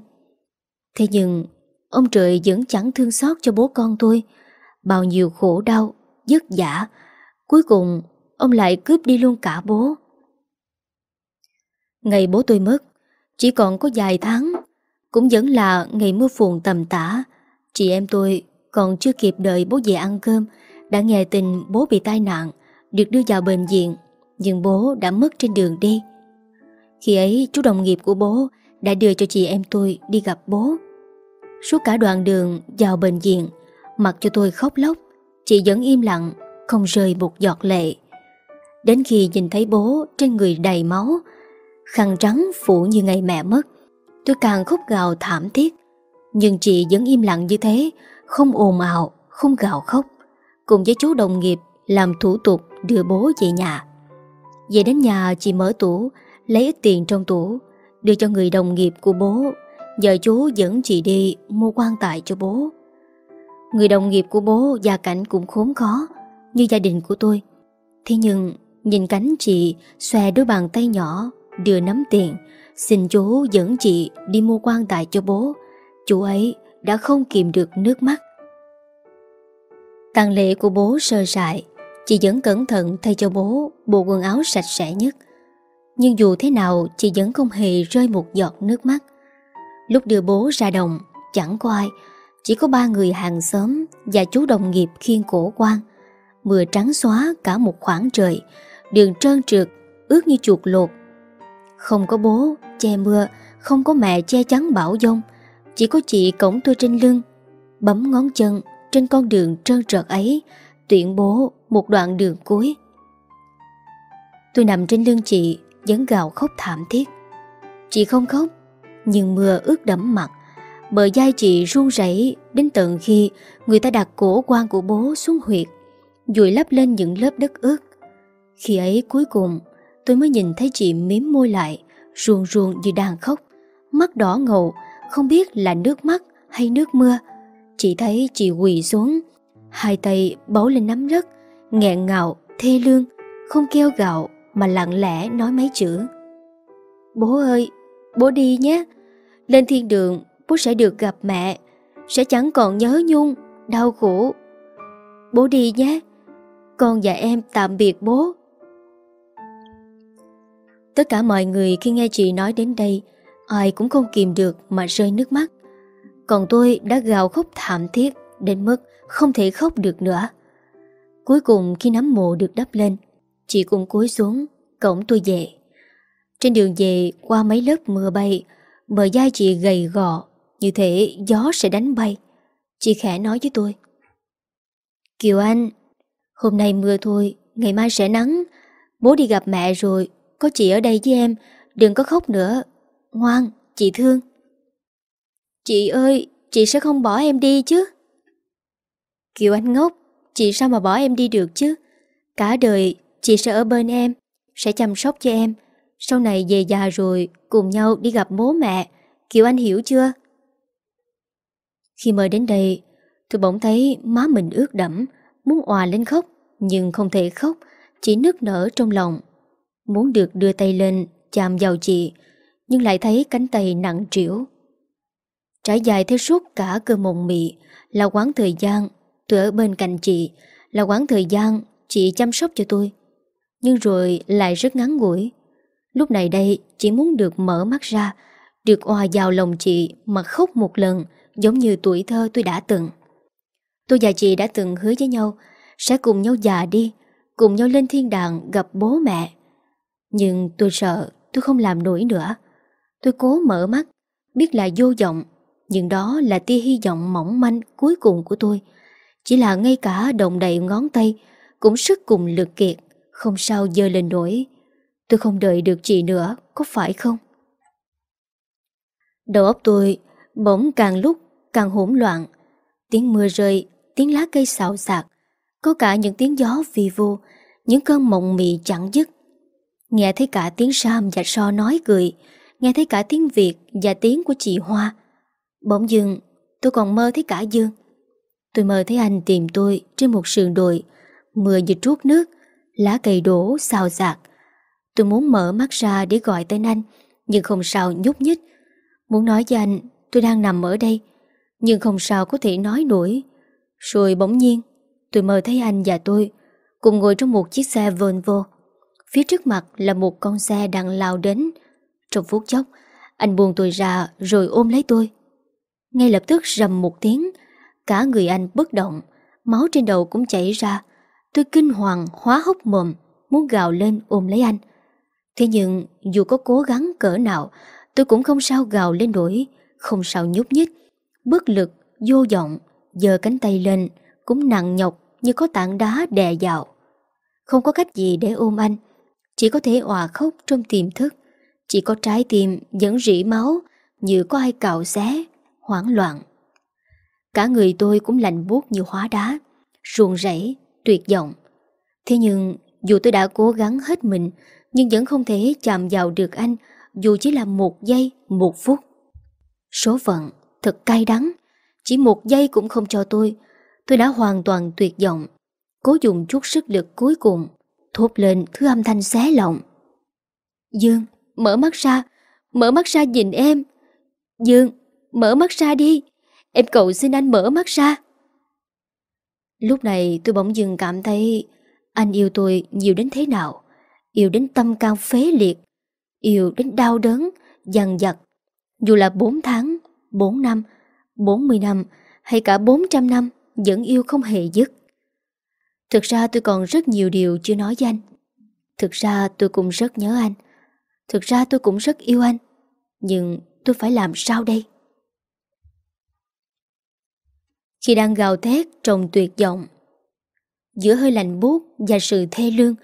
Thế nhưng, ông trời vẫn chẳng thương xót cho bố con tôi. Bao nhiêu khổ đau, Dứt giả cuối cùng ông lại cướp đi luôn cả bố. Ngày bố tôi mất, chỉ còn có vài tháng, cũng vẫn là ngày mưa phùn tầm tã. Chị em tôi còn chưa kịp đợi bố về ăn cơm, đã nghe tin bố bị tai nạn, được đưa vào bệnh viện, nhưng bố đã mất trên đường đi. Khi ấy chú đồng nghiệp của bố đã đưa cho chị em tôi đi gặp bố. Suốt cả đoạn đường vào bệnh viện, mặc cho tôi khóc lóc, chị vẫn im lặng, không rơi một giọt lệ. Đến khi nhìn thấy bố trên người đầy máu, khăn trắng phủ như ngày mẹ mất, tôi càng khóc gào thảm thiết. Nhưng chị vẫn im lặng như thế, không ồn ào, không gào khóc. Cùng với chú đồng nghiệp làm thủ tục đưa bố về nhà. Về đến nhà chị mở tủ, lấy ít tiền trong tủ, đưa cho người đồng nghiệp của bố. Giờ chú dẫn chị đi mua quan tài cho bố. Người đồng nghiệp của bố gia cảnh cũng khốn khó, như gia đình của tôi. Thế nhưng, nhìn cánh chị xòe đôi bàn tay nhỏ, đưa nắm tiền, xin chú dẫn chị đi mua quan tài cho bố. Chú ấy đã không kìm được nước mắt. tang lễ của bố sơ sài, chị vẫn cẩn thận thay cho bố bộ quần áo sạch sẽ nhất. Nhưng dù thế nào chị vẫn không hề rơi một giọt nước mắt. Lúc đưa bố ra đồng, chẳng có ai, chỉ có ba người hàng xóm và chú đồng nghiệp khiên cổ quan. Mưa trắng xóa cả một khoảng trời, đường trơn trượt, ướt như chuột lột. Không có bố, che mưa, không có mẹ che chắn bảo dông, chỉ có chị cổng tôi trên lưng, bấm ngón chân trên con đường trơn trượt ấy, tuyển bố một đoạn đường cuối. Tôi nằm trên lưng chị, vẫn gào khóc thảm thiết. Chị không khóc, nhưng mưa ướt đẫm mặt. Bờ dai chị run rẩy đến tận khi người ta đặt cổ quan của bố xuống huyệt, dùi lấp lên những lớp đất ướt. Khi ấy cuối cùng, tôi mới nhìn thấy chị miếm môi lại, ruồn ruồn như đang khóc, mắt đỏ ngầu, không biết là nước mắt hay nước mưa. Chỉ thấy chị quỳ xuống, hai tay bấu lên nắm đất, nghẹn ngào, thê lương, không kêu gạo mà lặng lẽ nói mấy chữ. Bố ơi, bố đi nhé. Lên thiên đường, bố sẽ được gặp mẹ, sẽ chẳng còn nhớ nhung, đau khổ. Bố đi nhé, con và em tạm biệt bố. Tất cả mọi người khi nghe chị nói đến đây, ai cũng không kìm được mà rơi nước mắt. Còn tôi đã gào khóc thảm thiết đến mức không thể khóc được nữa. Cuối cùng khi nắm mộ được đắp lên, chị cũng cúi xuống, cổng tôi về. Trên đường về qua mấy lớp mưa bay, bờ dai chị gầy gò, như thế gió sẽ đánh bay. Chị khẽ nói với tôi. Kiều Anh, hôm nay mưa thôi, ngày mai sẽ nắng. Bố đi gặp mẹ rồi, có chị ở đây với em, đừng có khóc nữa. Ngoan, chị thương. Chị ơi, chị sẽ không bỏ em đi chứ. Kiều Anh ngốc, chị sao mà bỏ em đi được chứ? Cả đời chị sẽ ở bên em, sẽ chăm sóc cho em. Sau này về già rồi, cùng nhau đi gặp bố mẹ. Kiều Anh hiểu chưa? Khi mời đến đây, tôi bỗng thấy má mình ướt đẫm, muốn òa lên khóc, nhưng không thể khóc, chỉ nức nở trong lòng. Muốn được đưa tay lên, chạm vào chị, nhưng lại thấy cánh tay nặng trĩu. Trải dài theo suốt cả cơ mộng mị là quán thời gian tôi ở bên cạnh chị, là quán thời gian chị chăm sóc cho tôi. Nhưng rồi lại rất ngắn ngủi. Lúc này đây chỉ muốn được mở mắt ra, được hòa vào lòng chị mà khóc một lần giống như tuổi thơ tôi đã từng. Tôi và chị đã từng hứa với nhau sẽ cùng nhau già đi, cùng nhau lên thiên đàng gặp bố mẹ. Nhưng tôi sợ tôi không làm nổi nữa. Tôi cố mở mắt, biết là vô vọng, nhưng đó là tia hy vọng mỏng manh cuối cùng của tôi. Chỉ là ngay cả động đầy ngón tay, cũng sức cùng lực kiệt, không sao dơ lên nổi. Tôi không đợi được chị nữa, có phải không? Đầu óc tôi bỗng càng lúc càng hỗn loạn. Tiếng mưa rơi, tiếng lá cây xào xạc, có cả những tiếng gió vi vô, Những cơn mộng mị chẳng dứt Nghe thấy cả tiếng Sam và So nói cười Nghe thấy cả tiếng Việt và tiếng của chị Hoa Bỗng dưng tôi còn mơ thấy cả Dương Tôi mơ thấy anh tìm tôi trên một sườn đồi Mưa như trút nước Lá cây đổ xào xạc Tôi muốn mở mắt ra để gọi tên anh, Nhưng không sao nhúc nhích. Muốn nói với anh, tôi đang nằm ở đây, Nhưng không sao có thể nói nổi. Rồi bỗng nhiên, Tôi mơ thấy anh và tôi Cùng ngồi trong một chiếc xe Volvo. Phía trước mặt là một con xe đang lao đến. Trong phút chốc, Anh buông tôi ra rồi ôm lấy tôi. Ngay lập tức rầm một tiếng, Cả người anh bất động, Máu trên đầu cũng chảy ra. Tôi kinh hoàng, hóa hốc mồm, Muốn gào lên ôm lấy anh. Thế nhưng dù có cố gắng cỡ nào Tôi cũng không sao gào lên nổi Không sao nhúc nhích. Bất lực, vô vọng Giờ cánh tay lên Cũng nặng nhọc như có tảng đá đè vào. Không có cách gì để ôm anh Chỉ có thể òa khóc trong tiềm thức. Chỉ có trái tim vẫn rỉ máu Như có ai cạo xé Hoảng loạn. Cả người tôi cũng lạnh buốt như hóa đá Ruồn rẫy, tuyệt vọng. Thế nhưng dù tôi đã cố gắng hết mình nhưng vẫn không thể chạm vào được anh Dù chỉ là một giây, một phút. Số phận thật cay đắng Chỉ một giây cũng không cho tôi. Tôi đã hoàn toàn tuyệt vọng. Cố dùng chút sức lực cuối cùng Thốt lên thứ âm thanh xé lòng. Dương, mở mắt ra Mở mắt ra nhìn em. Dương, mở mắt ra đi. Em cầu xin anh mở mắt ra. Lúc này tôi bỗng dưng cảm thấy Anh yêu tôi nhiều đến thế nào. Yêu đến tâm cao phế liệt Yêu đến đau đớn Dằn dặt Dù là 4 tháng, 4 năm 40 năm hay cả 400 năm Vẫn yêu không hề dứt. Thực ra tôi còn rất nhiều điều chưa nói với anh. Thực ra tôi cũng rất nhớ anh. Thực ra tôi cũng rất yêu anh. Nhưng tôi phải làm sao đây? Khi đang gào thét trong tuyệt vọng. Giữa hơi lạnh buốt và sự thê lương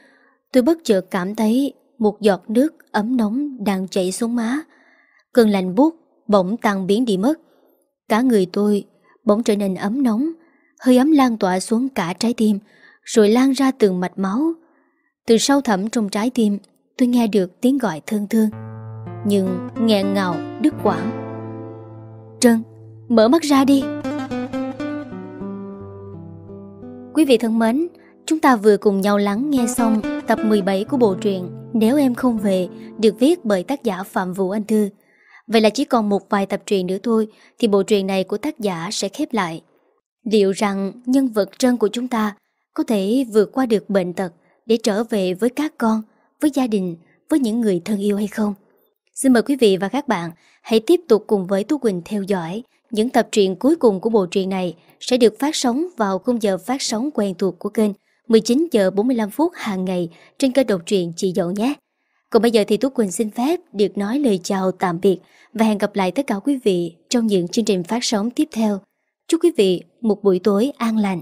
Tôi bất chợt cảm thấy một giọt nước ấm nóng đang chảy xuống má. Cơn lạnh buốt bỗng tan biến đi mất. Cả người tôi bỗng trở nên ấm nóng Hơi ấm lan tỏa xuống cả trái tim Rồi lan ra từng mạch máu. Từ sâu thẳm trong trái tim Tôi nghe được tiếng gọi thương thương Nhưng nghẹn ngào, đứt quãng. Trân, mở mắt ra đi. Quý vị thân mến, chúng ta vừa cùng nhau lắng nghe xong tập 17 của bộ truyện Nếu em không về được viết bởi tác giả Phạm Vũ Anh Thư. Vậy là chỉ còn một vài tập truyện nữa thôi thì bộ truyện này của tác giả sẽ khép lại. Liệu rằng nhân vật trân của chúng ta có thể vượt qua được bệnh tật để trở về với các con, với gia đình, với những người thân yêu hay không? Xin mời quý vị và các bạn hãy tiếp tục cùng với Tú Quỳnh theo dõi những tập truyện cuối cùng của bộ truyện này sẽ được phát sóng vào khung giờ phát sóng quen thuộc của kênh 19 giờ 45 phút hàng ngày trên kênh độc truyện Chị Dậu nhé. Còn bây giờ thì Tú Quỳnh xin phép được nói lời chào tạm biệt và hẹn gặp lại tất cả quý vị trong những chương trình phát sóng tiếp theo. Chúc quý vị một buổi tối an lành.